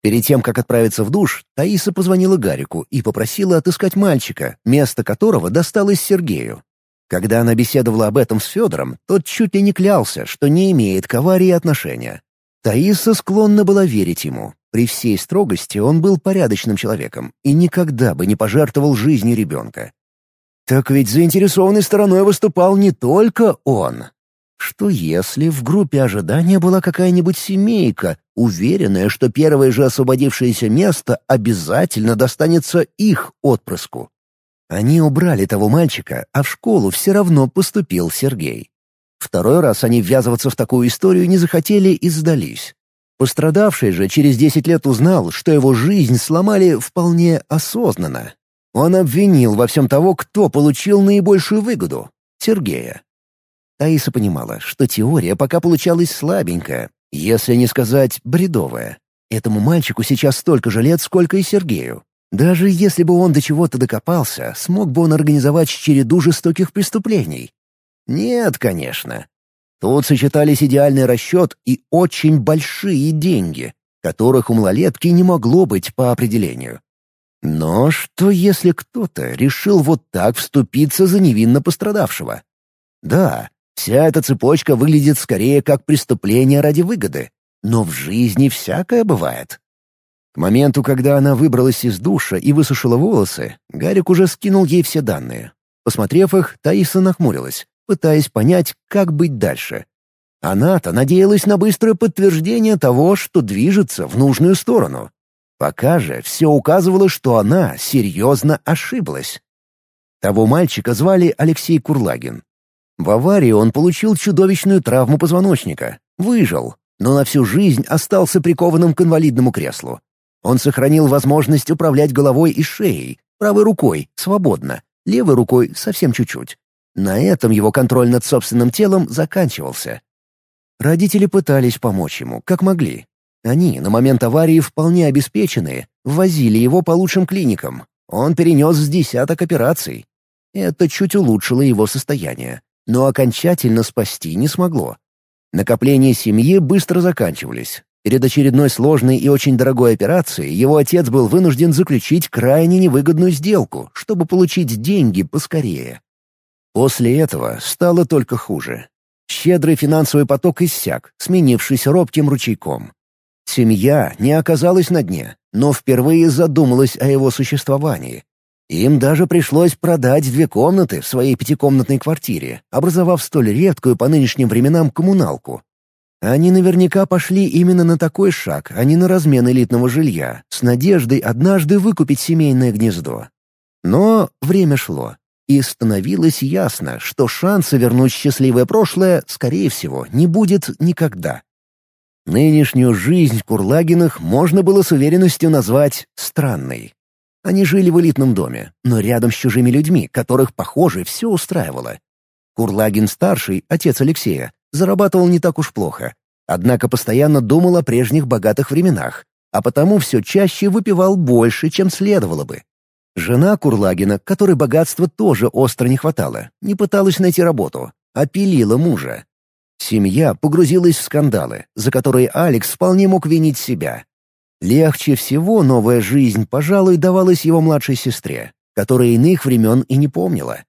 Перед тем, как отправиться в душ, Таиса позвонила Гарику и попросила отыскать мальчика, место которого досталось Сергею. Когда она беседовала об этом с Федором, тот чуть ли не клялся, что не имеет к аварии отношения. Таиса склонна была верить ему. При всей строгости он был порядочным человеком и никогда бы не пожертвовал жизнью ребенка. Так ведь заинтересованной стороной выступал не только он. Что если в группе ожидания была какая-нибудь семейка, уверенная, что первое же освободившееся место обязательно достанется их отпрыску? Они убрали того мальчика, а в школу все равно поступил Сергей. Второй раз они ввязываться в такую историю не захотели и сдались. Пострадавший же через десять лет узнал, что его жизнь сломали вполне осознанно. Он обвинил во всем того, кто получил наибольшую выгоду — Сергея. Таиса понимала, что теория пока получалась слабенькая, если не сказать бредовая. Этому мальчику сейчас столько же лет, сколько и Сергею. Даже если бы он до чего-то докопался, смог бы он организовать череду жестоких преступлений? Нет, конечно. Тут сочетались идеальный расчет и очень большие деньги, которых у малолетки не могло быть по определению. Но что если кто-то решил вот так вступиться за невинно пострадавшего? Да, Вся эта цепочка выглядит скорее как преступление ради выгоды. Но в жизни всякое бывает. К моменту, когда она выбралась из душа и высушила волосы, Гарик уже скинул ей все данные. Посмотрев их, Таиса нахмурилась, пытаясь понять, как быть дальше. Она-то надеялась на быстрое подтверждение того, что движется в нужную сторону. Пока же все указывало, что она серьезно ошиблась. Того мальчика звали Алексей Курлагин. В аварии он получил чудовищную травму позвоночника, выжил, но на всю жизнь остался прикованным к инвалидному креслу. Он сохранил возможность управлять головой и шеей, правой рукой — свободно, левой рукой — совсем чуть-чуть. На этом его контроль над собственным телом заканчивался. Родители пытались помочь ему, как могли. Они, на момент аварии вполне обеспеченные, возили его по лучшим клиникам. Он перенес с десяток операций. Это чуть улучшило его состояние но окончательно спасти не смогло. Накопления семьи быстро заканчивались. Перед очередной сложной и очень дорогой операцией его отец был вынужден заключить крайне невыгодную сделку, чтобы получить деньги поскорее. После этого стало только хуже. Щедрый финансовый поток иссяк, сменившись робким ручейком. Семья не оказалась на дне, но впервые задумалась о его существовании, им даже пришлось продать две комнаты в своей пятикомнатной квартире, образовав столь редкую по нынешним временам коммуналку. Они наверняка пошли именно на такой шаг, а не на размен элитного жилья, с надеждой однажды выкупить семейное гнездо. Но время шло, и становилось ясно, что шанса вернуть счастливое прошлое, скорее всего, не будет никогда. Нынешнюю жизнь Курлагиных можно было с уверенностью назвать странной. Они жили в элитном доме, но рядом с чужими людьми, которых, похоже, все устраивало. Курлагин-старший, отец Алексея, зарабатывал не так уж плохо, однако постоянно думал о прежних богатых временах, а потому все чаще выпивал больше, чем следовало бы. Жена Курлагина, которой богатства тоже остро не хватало, не пыталась найти работу, а пилила мужа. Семья погрузилась в скандалы, за которые Алекс вполне мог винить себя. Легче всего новая жизнь, пожалуй, давалась его младшей сестре, которая иных времен и не помнила.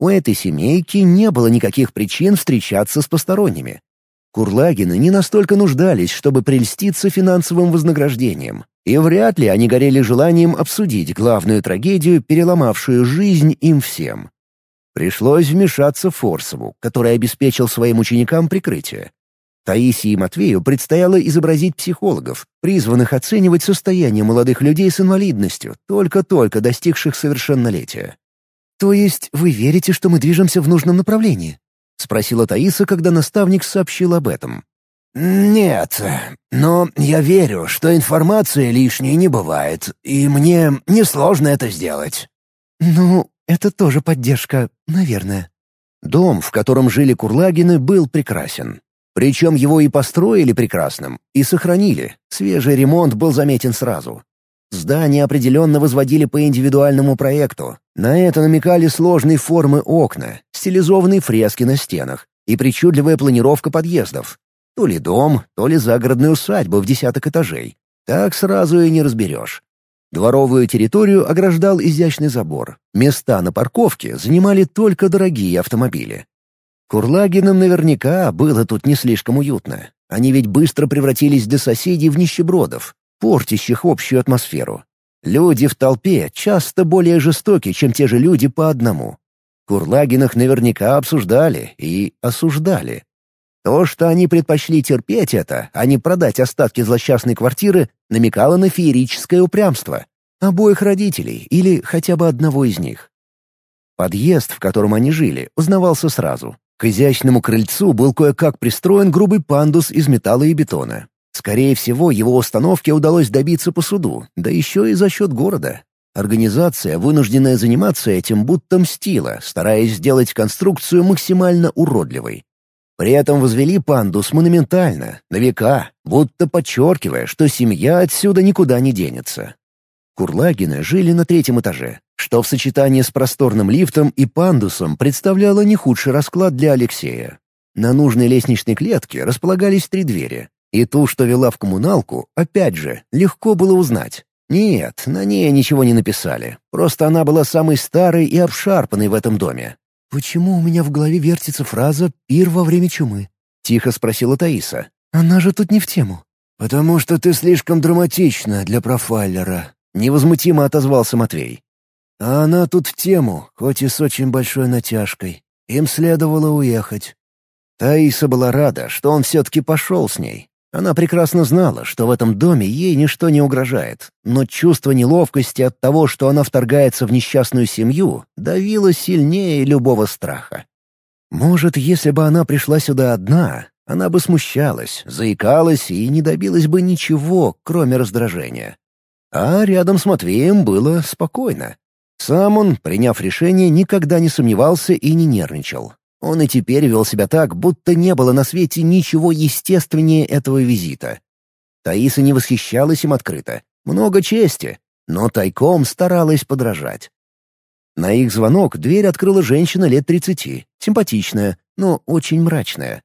У этой семейки не было никаких причин встречаться с посторонними. Курлагины не настолько нуждались, чтобы прельститься финансовым вознаграждением, и вряд ли они горели желанием обсудить главную трагедию, переломавшую жизнь им всем. Пришлось вмешаться Форсову, который обеспечил своим ученикам прикрытие. Таисии и Матвею предстояло изобразить психологов, призванных оценивать состояние молодых людей с инвалидностью, только-только достигших совершеннолетия. «То есть вы верите, что мы движемся в нужном направлении?» — спросила Таиса, когда наставник сообщил об этом. «Нет, но я верю, что информации лишней не бывает, и мне несложно это сделать». «Ну, это тоже поддержка, наверное». Дом, в котором жили Курлагины, был прекрасен. Причем его и построили прекрасным, и сохранили. Свежий ремонт был заметен сразу. Здания определенно возводили по индивидуальному проекту. На это намекали сложные формы окна, стилизованные фрески на стенах и причудливая планировка подъездов. То ли дом, то ли загородная усадьба в десяток этажей. Так сразу и не разберешь. Дворовую территорию ограждал изящный забор. Места на парковке занимали только дорогие автомобили. Курлагинам наверняка было тут не слишком уютно. Они ведь быстро превратились для соседей в нищебродов, портящих общую атмосферу. Люди в толпе часто более жестоки, чем те же люди по одному. Курлагинах наверняка обсуждали и осуждали. То, что они предпочли терпеть это, а не продать остатки злосчастной квартиры, намекало на феерическое упрямство обоих родителей или хотя бы одного из них. Подъезд, в котором они жили, узнавался сразу. К изящному крыльцу был кое-как пристроен грубый пандус из металла и бетона. Скорее всего, его установке удалось добиться по суду, да еще и за счет города. Организация, вынужденная заниматься этим, будто мстила, стараясь сделать конструкцию максимально уродливой. При этом возвели пандус монументально, на века, будто подчеркивая, что семья отсюда никуда не денется. Курлагины жили на третьем этаже, что в сочетании с просторным лифтом и пандусом представляло не худший расклад для Алексея. На нужной лестничной клетке располагались три двери, и ту, что вела в коммуналку, опять же, легко было узнать. Нет, на ней ничего не написали, просто она была самой старой и обшарпанной в этом доме. «Почему у меня в голове вертится фраза «пир во время чумы»?» — тихо спросила Таиса. «Она же тут не в тему». «Потому что ты слишком драматична для профайлера», — невозмутимо отозвался Матвей. «А она тут в тему, хоть и с очень большой натяжкой. Им следовало уехать». Таиса была рада, что он все-таки пошел с ней. Она прекрасно знала, что в этом доме ей ничто не угрожает, но чувство неловкости от того, что она вторгается в несчастную семью, давило сильнее любого страха. Может, если бы она пришла сюда одна, она бы смущалась, заикалась и не добилась бы ничего, кроме раздражения. А рядом с Матвеем было спокойно. Сам он, приняв решение, никогда не сомневался и не нервничал. Он и теперь вел себя так, будто не было на свете ничего естественнее этого визита. Таиса не восхищалась им открыто. Много чести, но тайком старалась подражать. На их звонок дверь открыла женщина лет тридцати, симпатичная, но очень мрачная.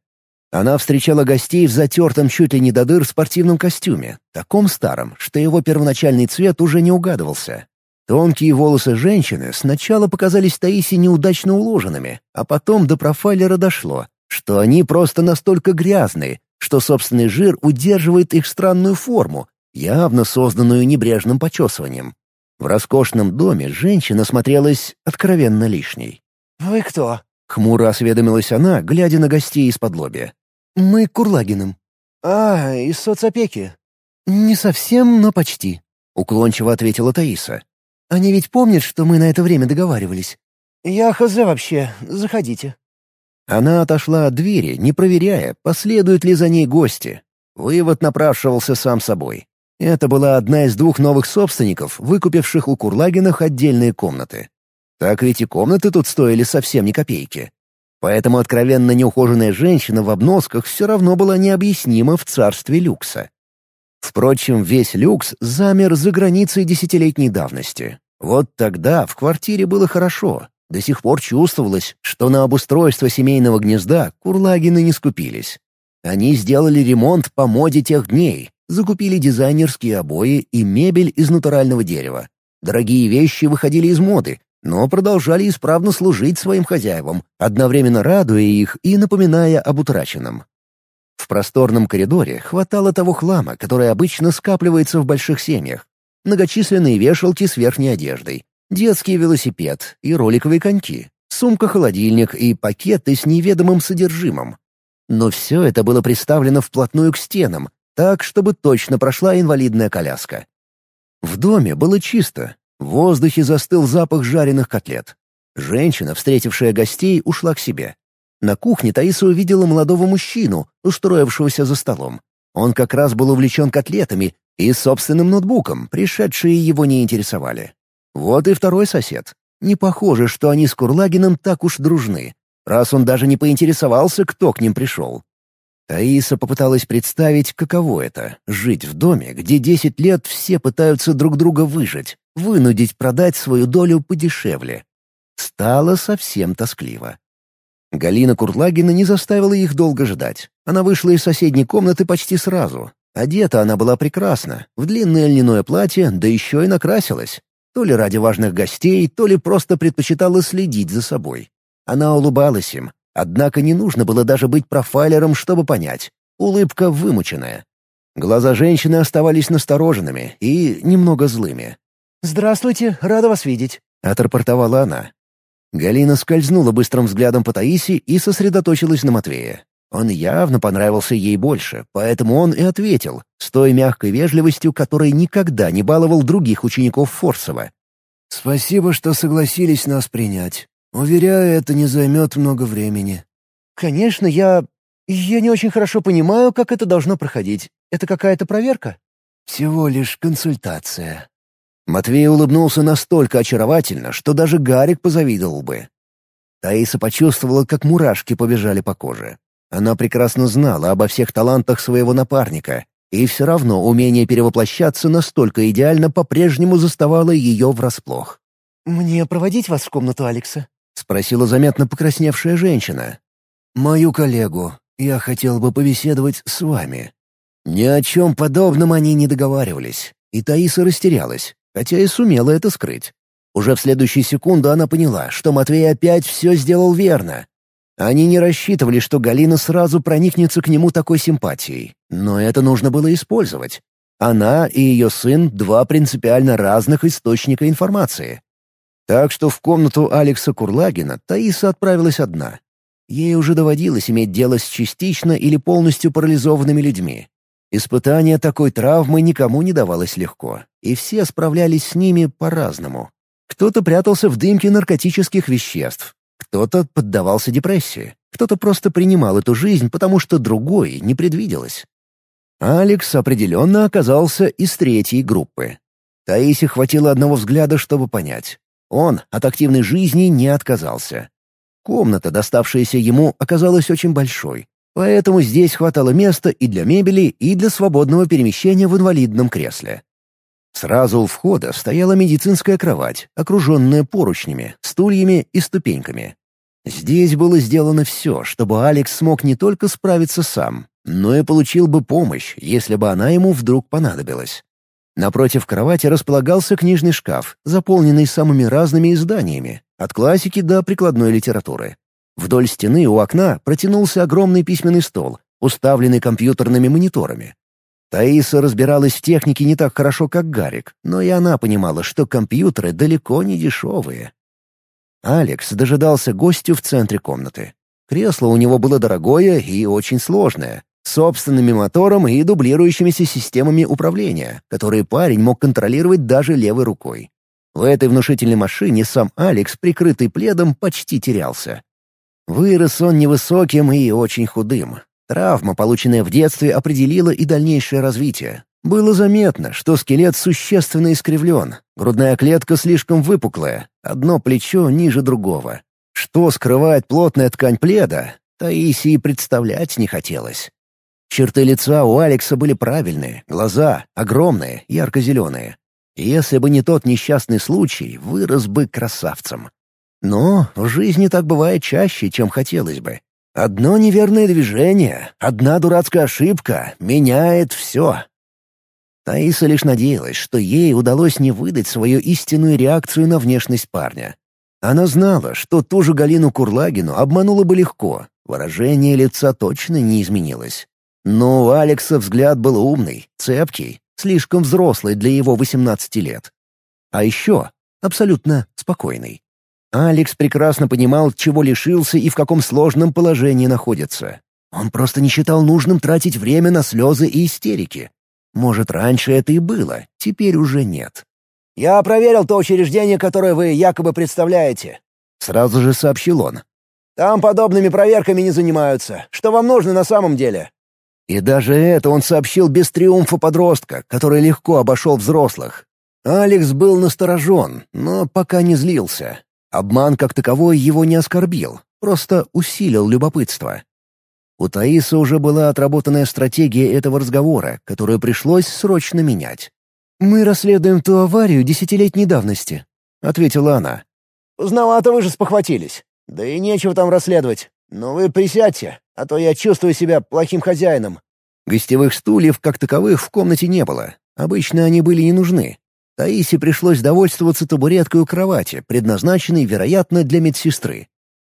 Она встречала гостей в затертом чуть ли не до дыр спортивном костюме, таком старом, что его первоначальный цвет уже не угадывался. Тонкие волосы женщины сначала показались Таисе неудачно уложенными, а потом до профайлера дошло, что они просто настолько грязные, что собственный жир удерживает их странную форму, явно созданную небрежным почесыванием. В роскошном доме женщина смотрелась откровенно лишней. «Вы кто?» — хмуро осведомилась она, глядя на гостей из-под лобья. «Мы Курлагиным». «А, из соцопеки?» «Не совсем, но почти», — уклончиво ответила Таиса. «Они ведь помнят, что мы на это время договаривались?» «Я хз вообще. Заходите». Она отошла от двери, не проверяя, последуют ли за ней гости. Вывод напрашивался сам собой. Это была одна из двух новых собственников, выкупивших у Курлагинах отдельные комнаты. Так ведь и комнаты тут стоили совсем ни копейки. Поэтому откровенно неухоженная женщина в обносках все равно была необъяснима в царстве люкса. Впрочем, весь люкс замер за границей десятилетней давности. Вот тогда в квартире было хорошо. До сих пор чувствовалось, что на обустройство семейного гнезда Курлагины не скупились. Они сделали ремонт по моде тех дней, закупили дизайнерские обои и мебель из натурального дерева. Дорогие вещи выходили из моды, но продолжали исправно служить своим хозяевам, одновременно радуя их и напоминая об утраченном. В просторном коридоре хватало того хлама, который обычно скапливается в больших семьях. Многочисленные вешалки с верхней одеждой, детский велосипед и роликовые коньки, сумка-холодильник и пакеты с неведомым содержимым. Но все это было приставлено вплотную к стенам, так, чтобы точно прошла инвалидная коляска. В доме было чисто. В воздухе застыл запах жареных котлет. Женщина, встретившая гостей, ушла к себе. На кухне Таиса увидела молодого мужчину, устроившегося за столом. Он как раз был увлечен котлетами и собственным ноутбуком, пришедшие его не интересовали. Вот и второй сосед. Не похоже, что они с Курлагиным так уж дружны, раз он даже не поинтересовался, кто к ним пришел. Таиса попыталась представить, каково это — жить в доме, где десять лет все пытаются друг друга выжить, вынудить продать свою долю подешевле. Стало совсем тоскливо. Галина Куртлагина не заставила их долго ждать. Она вышла из соседней комнаты почти сразу. Одета она была прекрасно, в длинное льняное платье, да еще и накрасилась. То ли ради важных гостей, то ли просто предпочитала следить за собой. Она улыбалась им, однако не нужно было даже быть профайлером, чтобы понять. Улыбка вымученная. Глаза женщины оставались настороженными и немного злыми. «Здравствуйте, рада вас видеть», — отрапортовала она. Галина скользнула быстрым взглядом по Таисе и сосредоточилась на Матвее. Он явно понравился ей больше, поэтому он и ответил, с той мягкой вежливостью, которой никогда не баловал других учеников Форсова. «Спасибо, что согласились нас принять. Уверяю, это не займет много времени». «Конечно, я... я не очень хорошо понимаю, как это должно проходить. Это какая-то проверка?» «Всего лишь консультация», Матвей улыбнулся настолько очаровательно, что даже Гарик позавидовал бы. Таиса почувствовала, как мурашки побежали по коже. Она прекрасно знала обо всех талантах своего напарника, и все равно умение перевоплощаться настолько идеально по-прежнему заставало ее врасплох. «Мне проводить вас в комнату Алекса?» — спросила заметно покрасневшая женщина. «Мою коллегу. Я хотел бы побеседовать с вами». Ни о чем подобном они не договаривались, и Таиса растерялась хотя и сумела это скрыть. Уже в следующую секунду она поняла, что Матвей опять все сделал верно. Они не рассчитывали, что Галина сразу проникнется к нему такой симпатией, но это нужно было использовать. Она и ее сын — два принципиально разных источника информации. Так что в комнату Алекса Курлагина Таиса отправилась одна. Ей уже доводилось иметь дело с частично или полностью парализованными людьми. Испытание такой травмы никому не давалось легко, и все справлялись с ними по-разному. Кто-то прятался в дымке наркотических веществ, кто-то поддавался депрессии, кто-то просто принимал эту жизнь, потому что другой не предвиделось. Алекс определенно оказался из третьей группы. Таисе хватило одного взгляда, чтобы понять. Он от активной жизни не отказался. Комната, доставшаяся ему, оказалась очень большой, Поэтому здесь хватало места и для мебели, и для свободного перемещения в инвалидном кресле. Сразу у входа стояла медицинская кровать, окруженная поручнями, стульями и ступеньками. Здесь было сделано все, чтобы Алекс смог не только справиться сам, но и получил бы помощь, если бы она ему вдруг понадобилась. Напротив кровати располагался книжный шкаф, заполненный самыми разными изданиями, от классики до прикладной литературы. Вдоль стены у окна протянулся огромный письменный стол, уставленный компьютерными мониторами. Таиса разбиралась в технике не так хорошо, как Гарик, но и она понимала, что компьютеры далеко не дешевые. Алекс дожидался гостю в центре комнаты. Кресло у него было дорогое и очень сложное, с собственным мотором и дублирующимися системами управления, которые парень мог контролировать даже левой рукой. В этой внушительной машине сам Алекс, прикрытый пледом, почти терялся. Вырос он невысоким и очень худым. Травма, полученная в детстве, определила и дальнейшее развитие. Было заметно, что скелет существенно искривлен, грудная клетка слишком выпуклая, одно плечо ниже другого. Что скрывает плотная ткань пледа, Таисии представлять не хотелось. Черты лица у Алекса были правильные, глаза — огромные, ярко-зеленые. Если бы не тот несчастный случай, вырос бы красавцем. Но в жизни так бывает чаще, чем хотелось бы. Одно неверное движение, одна дурацкая ошибка меняет все. Таиса лишь надеялась, что ей удалось не выдать свою истинную реакцию на внешность парня. Она знала, что ту же Галину Курлагину обманула бы легко, выражение лица точно не изменилось. Но у Алекса взгляд был умный, цепкий, слишком взрослый для его 18 лет. А еще абсолютно спокойный. Алекс прекрасно понимал, чего лишился и в каком сложном положении находится. Он просто не считал нужным тратить время на слезы и истерики. Может, раньше это и было, теперь уже нет. «Я проверил то учреждение, которое вы якобы представляете», — сразу же сообщил он. «Там подобными проверками не занимаются. Что вам нужно на самом деле?» И даже это он сообщил без триумфа подростка, который легко обошел взрослых. Алекс был насторожен, но пока не злился. Обман как таковой его не оскорбил, просто усилил любопытство. У Таиса уже была отработанная стратегия этого разговора, которую пришлось срочно менять. «Мы расследуем ту аварию десятилетней давности», — ответила она. «Поздновато вы же спохватились. Да и нечего там расследовать. Но вы присядьте, а то я чувствую себя плохим хозяином». Гостевых стульев, как таковых, в комнате не было. Обычно они были не нужны. Таисе пришлось довольствоваться табуреткой у кровати, предназначенной, вероятно, для медсестры.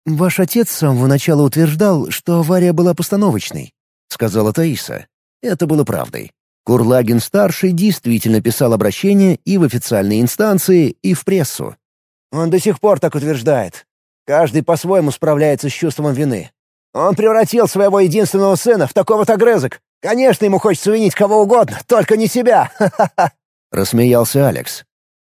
«Ваш отец с самого начала утверждал, что авария была постановочной», — сказала Таиса. Это было правдой. Курлагин-старший действительно писал обращения и в официальные инстанции, и в прессу. «Он до сих пор так утверждает. Каждый по-своему справляется с чувством вины. Он превратил своего единственного сына в такого вот огрызок. Конечно, ему хочется винить кого угодно, только не себя. Ха-ха-ха!» Рассмеялся Алекс.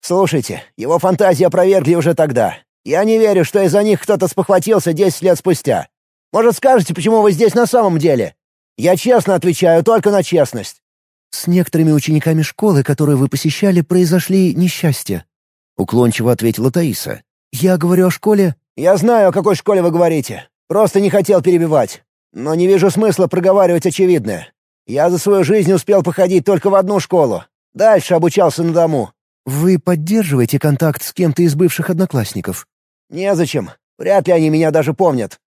«Слушайте, его фантазии опровергли уже тогда. Я не верю, что из-за них кто-то спохватился десять лет спустя. Может, скажете, почему вы здесь на самом деле? Я честно отвечаю, только на честность». «С некоторыми учениками школы, которые вы посещали, произошли несчастья», — уклончиво ответила Таиса. «Я говорю о школе...» «Я знаю, о какой школе вы говорите. Просто не хотел перебивать. Но не вижу смысла проговаривать очевидное. Я за свою жизнь успел походить только в одну школу. Дальше обучался на дому». «Вы поддерживаете контакт с кем-то из бывших одноклассников?» «Незачем. Вряд ли они меня даже помнят».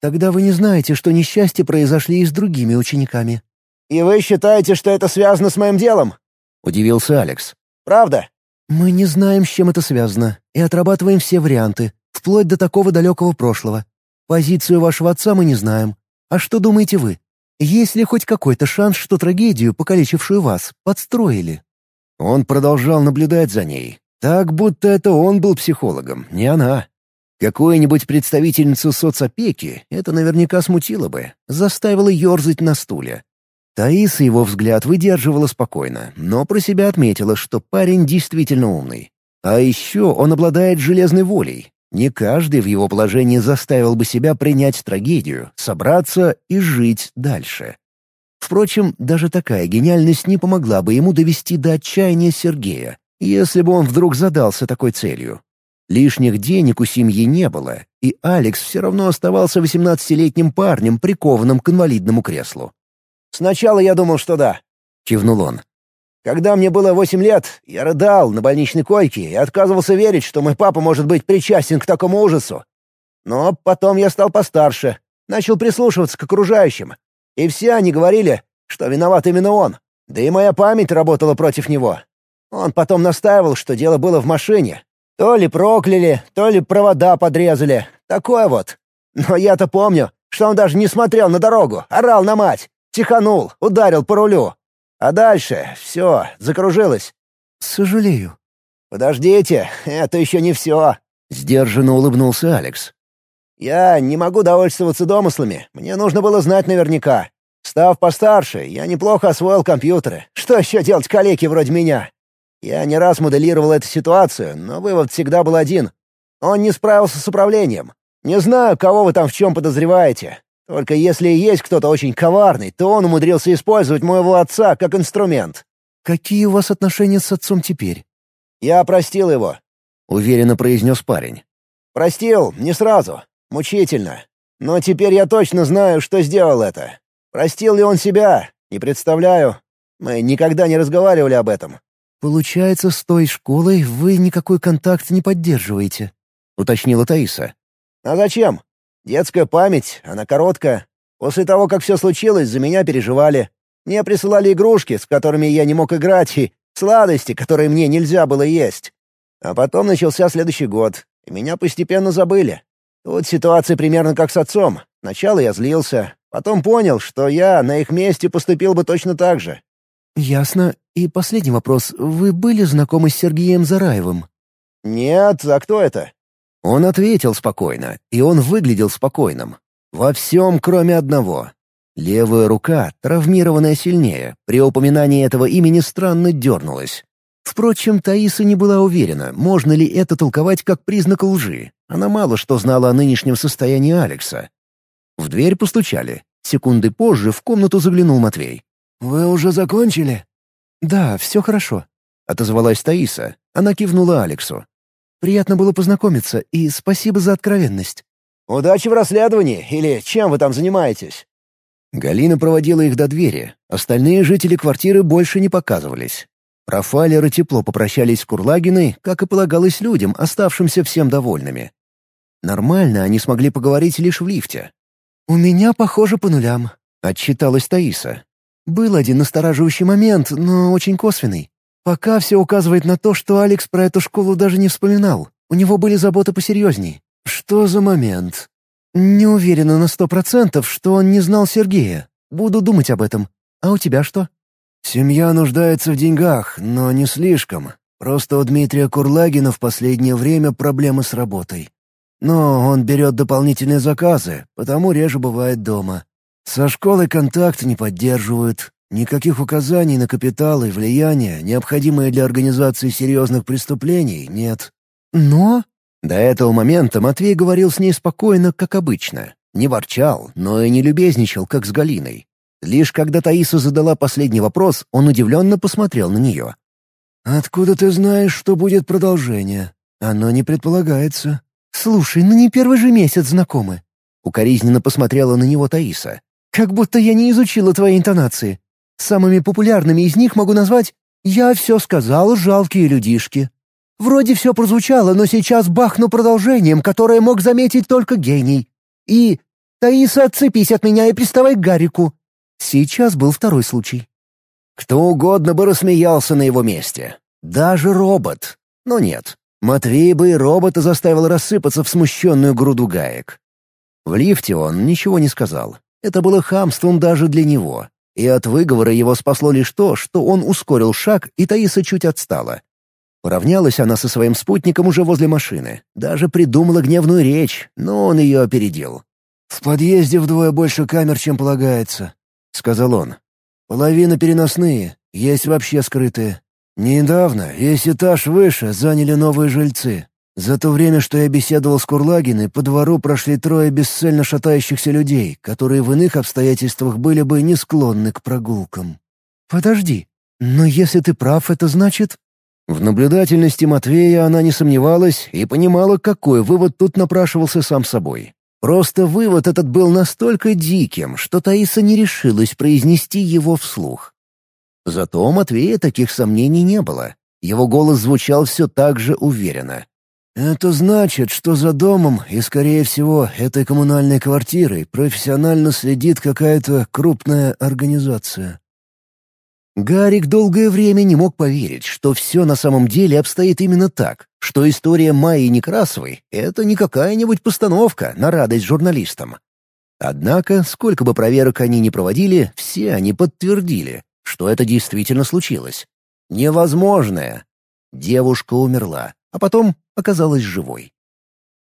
«Тогда вы не знаете, что несчастья произошли и с другими учениками». «И вы считаете, что это связано с моим делом?» — удивился Алекс. «Правда?» «Мы не знаем, с чем это связано, и отрабатываем все варианты, вплоть до такого далекого прошлого. Позицию вашего отца мы не знаем. А что думаете вы? Есть ли хоть какой-то шанс, что трагедию, покалечившую вас, подстроили?» Он продолжал наблюдать за ней, так, будто это он был психологом, не она. Какую-нибудь представительницу соцопеки это наверняка смутило бы, заставило ерзать на стуле. Таиса его взгляд выдерживала спокойно, но про себя отметила, что парень действительно умный. А еще он обладает железной волей. Не каждый в его положении заставил бы себя принять трагедию, собраться и жить дальше. Впрочем, даже такая гениальность не помогла бы ему довести до отчаяния Сергея, если бы он вдруг задался такой целью. Лишних денег у семьи не было, и Алекс все равно оставался восемнадцатилетним парнем, прикованным к инвалидному креслу. «Сначала я думал, что да», — кивнул он. «Когда мне было восемь лет, я рыдал на больничной койке и отказывался верить, что мой папа может быть причастен к такому ужасу. Но потом я стал постарше, начал прислушиваться к окружающим, и все они говорили, что виноват именно он, да и моя память работала против него. Он потом настаивал, что дело было в машине. То ли прокляли, то ли провода подрезали. Такое вот. Но я-то помню, что он даже не смотрел на дорогу, орал на мать, тиханул, ударил по рулю. А дальше все, закружилось. «Сожалею». «Подождите, это еще не все», — сдержанно улыбнулся Алекс. «Я не могу довольствоваться домыслами. Мне нужно было знать наверняка. Став постарше, я неплохо освоил компьютеры. Что еще делать калеке вроде меня? Я не раз моделировал эту ситуацию, но вывод всегда был один. Он не справился с управлением. Не знаю, кого вы там в чем подозреваете. Только если есть кто-то очень коварный, то он умудрился использовать моего отца как инструмент. Какие у вас отношения с отцом теперь? Я простил его, — уверенно произнес парень. Простил, не сразу. Мучительно. Но теперь я точно знаю, что сделал это. Простил ли он себя? Не представляю. Мы никогда не разговаривали об этом. «Получается, с той школой вы никакой контакт не поддерживаете», — уточнила Таиса. «А зачем? Детская память, она короткая. После того, как все случилось, за меня переживали. Мне присылали игрушки, с которыми я не мог играть, и сладости, которые мне нельзя было есть. А потом начался следующий год, и меня постепенно забыли. Тут ситуация примерно как с отцом. Сначала я злился, потом понял, что я на их месте поступил бы точно так же. «Ясно. И последний вопрос. Вы были знакомы с Сергеем Зараевым?» «Нет, а кто это?» Он ответил спокойно, и он выглядел спокойным. Во всем, кроме одного. Левая рука, травмированная сильнее, при упоминании этого имени странно дернулась. Впрочем, Таиса не была уверена, можно ли это толковать как признак лжи. Она мало что знала о нынешнем состоянии Алекса. В дверь постучали. Секунды позже в комнату заглянул Матвей. «Вы уже закончили?» «Да, все хорошо», — отозвалась Таиса. Она кивнула Алексу. «Приятно было познакомиться, и спасибо за откровенность». «Удачи в расследовании, или чем вы там занимаетесь?» Галина проводила их до двери. Остальные жители квартиры больше не показывались. Профайлеры тепло попрощались с Курлагиной, как и полагалось людям, оставшимся всем довольными. Нормально они смогли поговорить лишь в лифте. «У меня, похоже, по нулям», — отчиталась Таиса. Был один настораживающий момент, но очень косвенный. Пока все указывает на то, что Алекс про эту школу даже не вспоминал. У него были заботы посерьезней. Что за момент? Не уверена на сто процентов, что он не знал Сергея. Буду думать об этом. А у тебя что? Семья нуждается в деньгах, но не слишком. Просто у Дмитрия Курлагина в последнее время проблемы с работой. Но он берет дополнительные заказы, потому реже бывает дома. Со школой контакт не поддерживают. Никаких указаний на капитал и влияние, необходимые для организации серьезных преступлений, нет. Но... До этого момента Матвей говорил с ней спокойно, как обычно. Не ворчал, но и не любезничал, как с Галиной. Лишь когда Таиса задала последний вопрос, он удивленно посмотрел на нее. «Откуда ты знаешь, что будет продолжение? Оно не предполагается». «Слушай, ну не первый же месяц знакомы». Укоризненно посмотрела на него Таиса. Как будто я не изучила твои интонации. Самыми популярными из них могу назвать «Я все сказал, жалкие людишки». Вроде все прозвучало, но сейчас бахну продолжением, которое мог заметить только гений. И «Таиса, отцепись от меня и приставай к Гарику». Сейчас был второй случай. Кто угодно бы рассмеялся на его месте. Даже робот. Но нет. Матвей бы и робота заставил рассыпаться в смущенную груду гаек. В лифте он ничего не сказал, это было хамством даже для него. И от выговора его спасло лишь то, что он ускорил шаг, и Таиса чуть отстала. Поравнялась она со своим спутником уже возле машины. Даже придумала гневную речь, но он ее опередил. «В подъезде вдвое больше камер, чем полагается», — сказал он. «Половина переносные, есть вообще скрытые. Недавно весь этаж выше заняли новые жильцы. За то время, что я беседовал с Курлагиной, по двору прошли трое бесцельно шатающихся людей, которые в иных обстоятельствах были бы не склонны к прогулкам. «Подожди, но если ты прав, это значит...» В наблюдательности Матвея она не сомневалась и понимала, какой вывод тут напрашивался сам собой. Просто вывод этот был настолько диким, что Таиса не решилась произнести его вслух. Зато у Матвея таких сомнений не было. Его голос звучал все так же уверенно. Это значит, что за домом и, скорее всего, этой коммунальной квартирой профессионально следит какая-то крупная организация. Гарик долгое время не мог поверить, что все на самом деле обстоит именно так, что история Майи Некрасовой — это не какая-нибудь постановка на радость журналистам. Однако, сколько бы проверок они ни проводили, все они подтвердили, что это действительно случилось. Невозможное. Девушка умерла, а потом оказалась живой.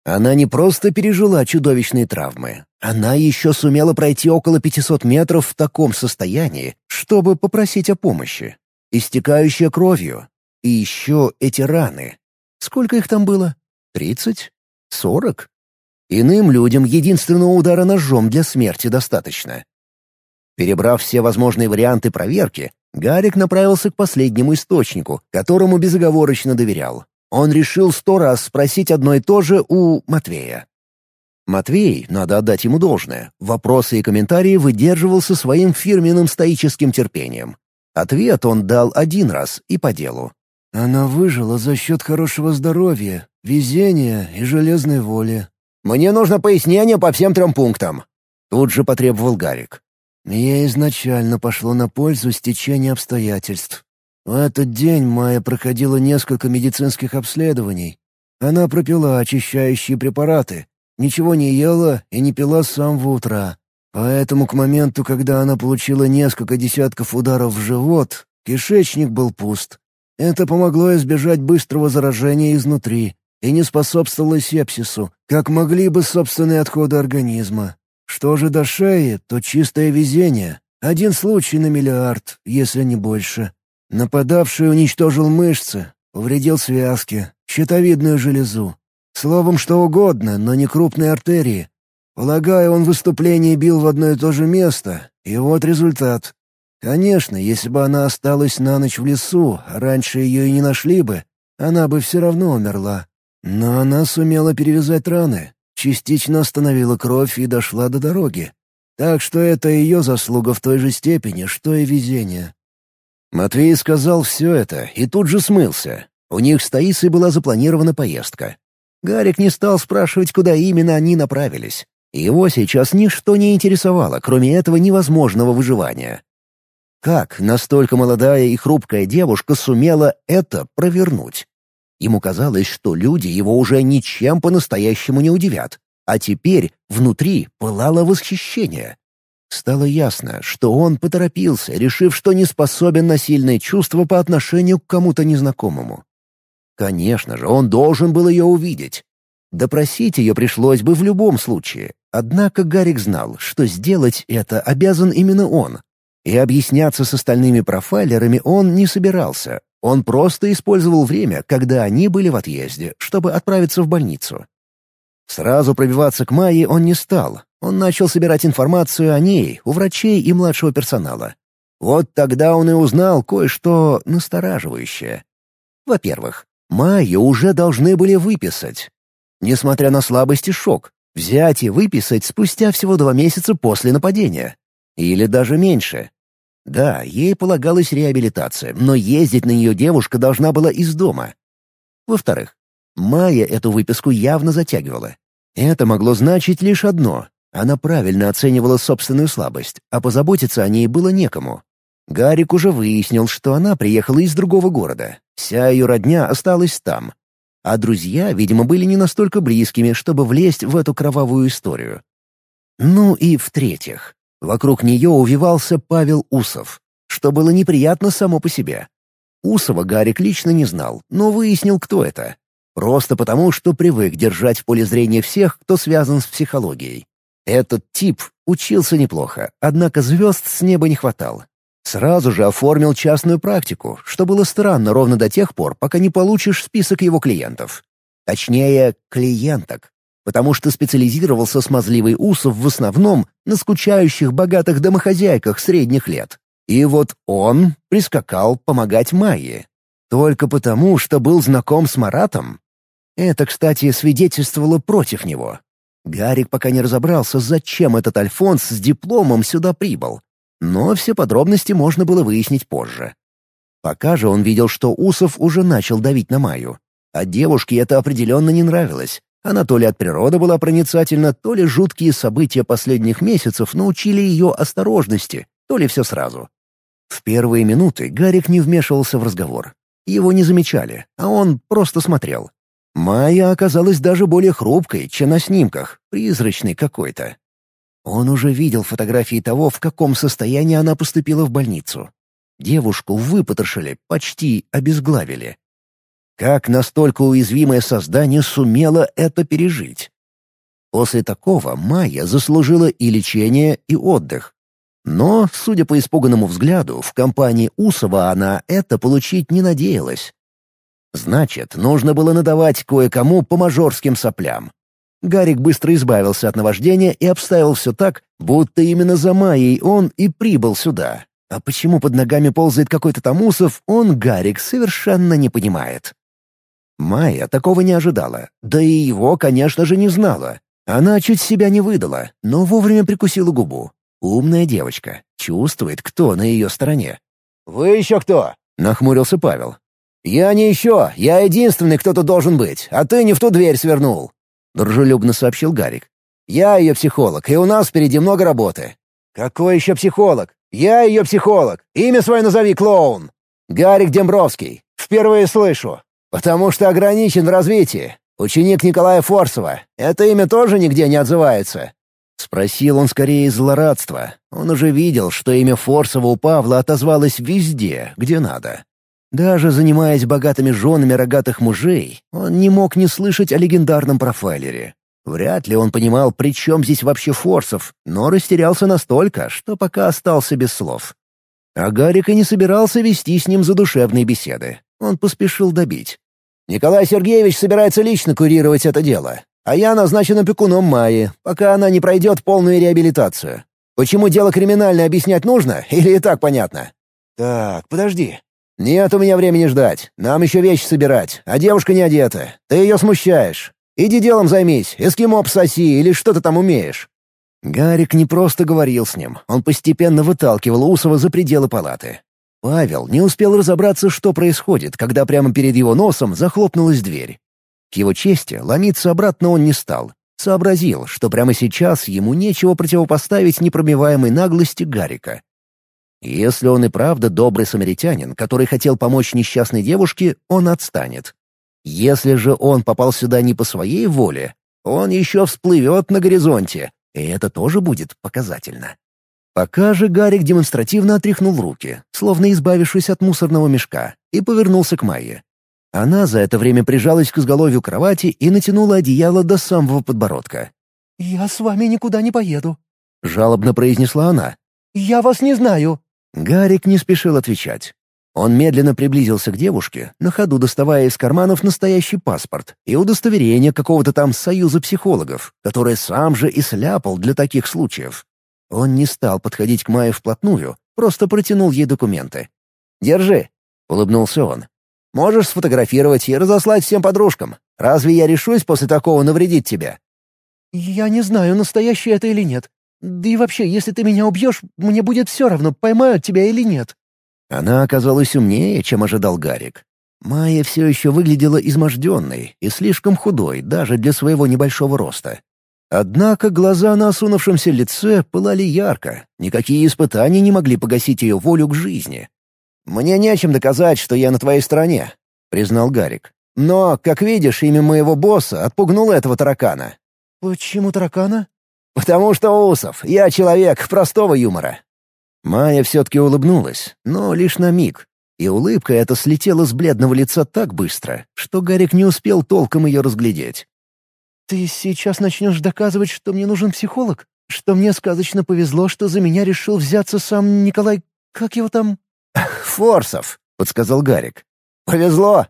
Она не просто пережила чудовищные травмы, она еще сумела пройти около 500 метров в таком состоянии, чтобы попросить о помощи. Истекающая кровью. И еще эти раны. Сколько их там было? Тридцать? Сорок? Иным людям единственного удара ножом для смерти достаточно. Перебрав все возможные варианты проверки, Гарик направился к последнему источнику, которому безоговорочно доверял. Он решил сто раз спросить одно и то же у Матвея. Матвей, надо отдать ему должное, вопросы и комментарии выдерживал со своим фирменным стоическим терпением. Ответ он дал один раз и по делу. «Она выжила за счет хорошего здоровья, везения и железной воли». «Мне нужно пояснение по всем трем пунктам», — тут же потребовал Гарик. «Ей изначально пошло на пользу стечение обстоятельств. В этот день Майя проходила несколько медицинских обследований. Она пропила очищающие препараты, ничего не ела и не пила с самого утра. Поэтому к моменту, когда она получила несколько десятков ударов в живот, кишечник был пуст. Это помогло избежать быстрого заражения изнутри и не способствовало сепсису, как могли бы собственные отходы организма. Что же до шеи, то чистое везение. Один случай на миллиард, если не больше. Нападавший уничтожил мышцы, повредил связки, щитовидную железу. Словом, что угодно, но не крупные артерии. Полагаю, он в выступлении бил в одно и то же место, и вот результат. Конечно, если бы она осталась на ночь в лесу, раньше ее и не нашли бы, она бы все равно умерла. Но она сумела перевязать раны, частично остановила кровь и дошла до дороги. Так что это ее заслуга в той же степени, что и везение. Матвей сказал все это и тут же смылся. У них с Таисой была запланирована поездка. Гарик не стал спрашивать, куда именно они направились. Его сейчас ничто не интересовало, кроме этого невозможного выживания. Как настолько молодая и хрупкая девушка сумела это провернуть? Ему казалось, что люди его уже ничем по-настоящему не удивят. А теперь внутри пылало восхищение. Стало ясно, что он поторопился, решив, что не способен на сильные чувства по отношению к кому-то незнакомому. Конечно же, он должен был ее увидеть. Допросить ее пришлось бы в любом случае, однако Гарик знал, что сделать это обязан именно он. И объясняться с остальными профайлерами он не собирался. Он просто использовал время, когда они были в отъезде, чтобы отправиться в больницу. Сразу пробиваться к Майе он не стал. Он начал собирать информацию о ней у врачей и младшего персонала. Вот тогда он и узнал кое-что настораживающее. Во-первых, Майю уже должны были выписать. Несмотря на слабость и шок, взять и выписать спустя всего два месяца после нападения. Или даже меньше. Да, ей полагалась реабилитация, но ездить на нее девушка должна была из дома. Во-вторых, Майя эту выписку явно затягивала. Это могло значить лишь одно — она правильно оценивала собственную слабость, а позаботиться о ней было некому. Гарик уже выяснил, что она приехала из другого города. Вся ее родня осталась там. А друзья, видимо, были не настолько близкими, чтобы влезть в эту кровавую историю. Ну и в-третьих, вокруг нее увивался Павел Усов, что было неприятно само по себе. Усова Гарик лично не знал, но выяснил, кто это. Просто потому, что привык держать в поле зрения всех, кто связан с психологией. Этот тип учился неплохо, однако звезд с неба не хватало. Сразу же оформил частную практику, что было странно ровно до тех пор, пока не получишь список его клиентов. Точнее, клиенток. Потому что специализировался смазливый Усов в основном на скучающих богатых домохозяйках средних лет. И вот он прискакал помогать Майе. Только потому, что был знаком с Маратом. Это, кстати, свидетельствовало против него. Гарик пока не разобрался, зачем этот Альфонс с дипломом сюда прибыл. Но все подробности можно было выяснить позже. Пока же он видел, что Усов уже начал давить на Майю. А девушке это определенно не нравилось. Она то ли от природы была проницательна, то ли жуткие события последних месяцев научили ее осторожности, то ли все сразу. В первые минуты Гарик не вмешивался в разговор. Его не замечали, а он просто смотрел. Майя оказалась даже более хрупкой, чем на снимках, призрачной какой-то. Он уже видел фотографии того, в каком состоянии она поступила в больницу. Девушку выпотрошили, почти обезглавили. Как настолько уязвимое создание сумело это пережить? После такого Майя заслужила и лечение, и отдых. Но, судя по испуганному взгляду, в компании Усова она это получить не надеялась. Значит, нужно было надавать кое-кому по мажорским соплям. Гарик быстро избавился от наваждения и обставил все так, будто именно за Майей он и прибыл сюда. А почему под ногами ползает какой-то Тамусов, он, Гарик, совершенно не понимает. Майя такого не ожидала, да и его, конечно же, не знала. Она чуть себя не выдала, но вовремя прикусила губу. Умная девочка, чувствует, кто на ее стороне. «Вы еще кто?» — нахмурился Павел. «Я не еще, я единственный, кто тут должен быть, а ты не в ту дверь свернул», — дружелюбно сообщил Гарик. «Я ее психолог, и у нас впереди много работы». «Какой еще психолог? Я ее психолог. Имя свое назови, клоун». «Гарик Дембровский. Впервые слышу. Потому что ограничен в развитии. Ученик Николая Форсова. Это имя тоже нигде не отзывается». Спросил он скорее из злорадства. Он уже видел, что имя Форсова у Павла отозвалось везде, где надо. Даже занимаясь богатыми женами рогатых мужей, он не мог не слышать о легендарном профайлере. Вряд ли он понимал, при чем здесь вообще Форсов, но растерялся настолько, что пока остался без слов. А Гарик и не собирался вести с ним задушевные беседы. Он поспешил добить. «Николай Сергеевич собирается лично курировать это дело, а я назначен опекуном Майи, пока она не пройдет полную реабилитацию. Почему дело криминальное объяснять нужно, или и так понятно?» «Так, подожди. «Нет у меня времени ждать. Нам еще вещи собирать, а девушка не одета. Ты ее смущаешь. Иди делом займись, эскимо пососи или что ты там умеешь». Гарик не просто говорил с ним, он постепенно выталкивал Усова за пределы палаты. Павел не успел разобраться, что происходит, когда прямо перед его носом захлопнулась дверь. К его чести, ломиться обратно он не стал. Сообразил, что прямо сейчас ему нечего противопоставить непробиваемой наглости Гарика. Если он и правда добрый самаритянин, который хотел помочь несчастной девушке, он отстанет. Если же он попал сюда не по своей воле, он еще всплывет на горизонте, и это тоже будет показательно. Пока же Гарик демонстративно отряхнул руки, словно избавившись от мусорного мешка, и повернулся к Майе. Она за это время прижалась к изголовью кровати и натянула одеяло до самого подбородка. «Я с вами никуда не поеду», — жалобно произнесла она. «Я вас не знаю». Гарик не спешил отвечать. Он медленно приблизился к девушке, на ходу доставая из карманов настоящий паспорт и удостоверение какого-то там союза психологов, которое сам же и сляпал для таких случаев. Он не стал подходить к Майе вплотную, просто протянул ей документы. «Держи», — улыбнулся он. «Можешь сфотографировать и разослать всем подружкам. Разве я решусь после такого навредить тебе?» «Я не знаю, настоящий это или нет. Да и вообще, если ты меня убьешь, мне будет все равно, поймают тебя или нет». Она оказалась умнее, чем ожидал Гарик. Майя все еще выглядела изможденной и слишком худой даже для своего небольшого роста. Однако глаза на осунувшемся лице пылали ярко, никакие испытания не могли погасить ее волю к жизни. «Мне нечем доказать, что я на твоей стороне», — признал Гарик. «Но, как видишь, имя моего босса отпугнуло этого таракана». «Почему таракана?» «Потому что Усов, я человек простого юмора». Майя все-таки улыбнулась, но лишь на миг. И улыбка эта слетела с бледного лица так быстро, что Гарик не успел толком ее разглядеть. «Ты сейчас начнешь доказывать, что мне нужен психолог? Что мне сказочно повезло, что за меня решил взяться сам Николай... Как его там?» «Форсов», — подсказал Гарик. «Повезло.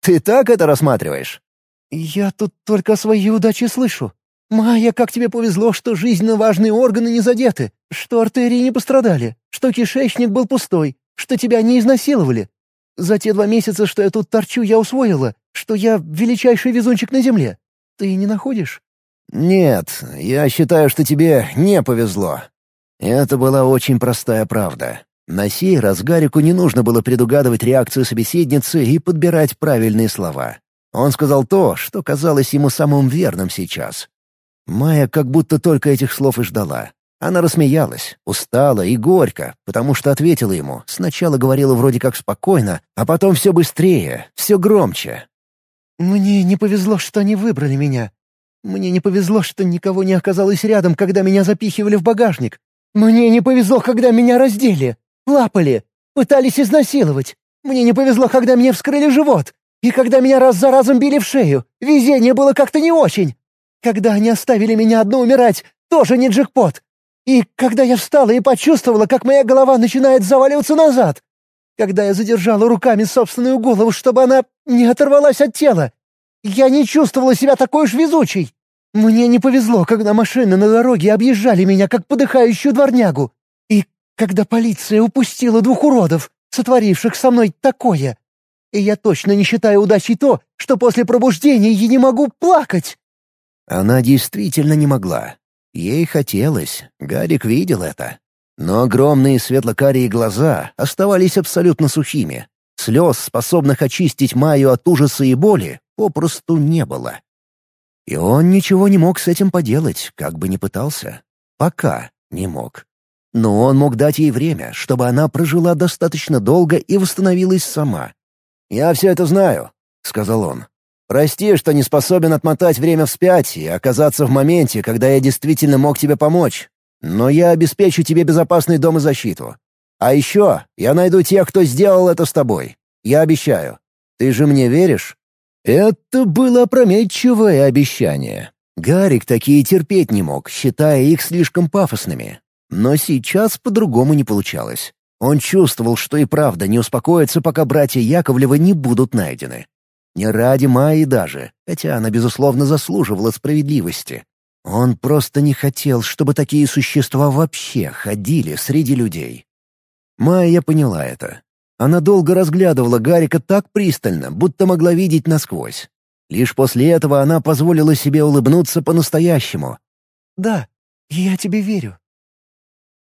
Ты так это рассматриваешь?» «Я тут только о своей удаче слышу. «Майя, как тебе повезло, что жизненно важные органы не задеты, что артерии не пострадали, что кишечник был пустой, что тебя не изнасиловали. За те два месяца, что я тут торчу, я усвоила, что я величайший везунчик на земле. Ты не находишь?» «Нет, я считаю, что тебе не повезло». Это была очень простая правда. На сей раз Гарику не нужно было предугадывать реакцию собеседницы и подбирать правильные слова. Он сказал то, что казалось ему самым верным сейчас. Майя как будто только этих слов и ждала. Она рассмеялась, устала и горько, потому что ответила ему. Сначала говорила вроде как спокойно, а потом все быстрее, все громче. «Мне не повезло, что они выбрали меня. Мне не повезло, что никого не оказалось рядом, когда меня запихивали в багажник. Мне не повезло, когда меня раздели, лапали, пытались изнасиловать. Мне не повезло, когда мне вскрыли живот. И когда меня раз за разом били в шею. Везение было как-то не очень. Когда они оставили меня одну умирать, тоже не джекпот. И когда я встала и почувствовала, как моя голова начинает заваливаться назад. когда я задержала руками собственную голову, чтобы она не оторвалась от тела. Я не чувствовала себя такой уж везучей. Мне не повезло, когда машины на дороге объезжали меня, как подыхающую дворнягу. Когда полиция упустила двух уродов, сотворивших со мной такое. И я точно не считаю удачей то, что после пробуждения я не могу плакать. Она действительно не могла. Ей хотелось, Гарик видел это. Но огромные светло-карие глаза оставались абсолютно сухими. Слез, способных очистить Майю от ужаса и боли, попросту не было. И он ничего не мог с этим поделать, как бы ни пытался. Пока не мог. Но он мог дать ей время, чтобы она прожила достаточно долго и восстановилась сама. «Я все это знаю», — сказал он. «Прости, что не способен отмотать время вспять и оказаться в моменте, когда я действительно мог тебе помочь. Но я обеспечу тебе безопасный дом и защиту. А еще я найду тех, кто сделал это с тобой. Я обещаю. Ты же мне веришь?» Это было опрометчивое обещание. Гарик такие терпеть не мог, считая их слишком пафосными. Но сейчас по-другому не получалось. Он чувствовал, что и правда не успокоится, пока братья Яковлевы не будут найдены. Не ради Майи даже, хотя она, безусловно, заслуживала справедливости. Он просто не хотел, чтобы такие существа вообще ходили среди людей. Майя поняла это. Она долго разглядывала Гарика так пристально, будто могла видеть насквозь. Лишь после этого она позволила себе улыбнуться по-настоящему. «Да, я тебе верю»,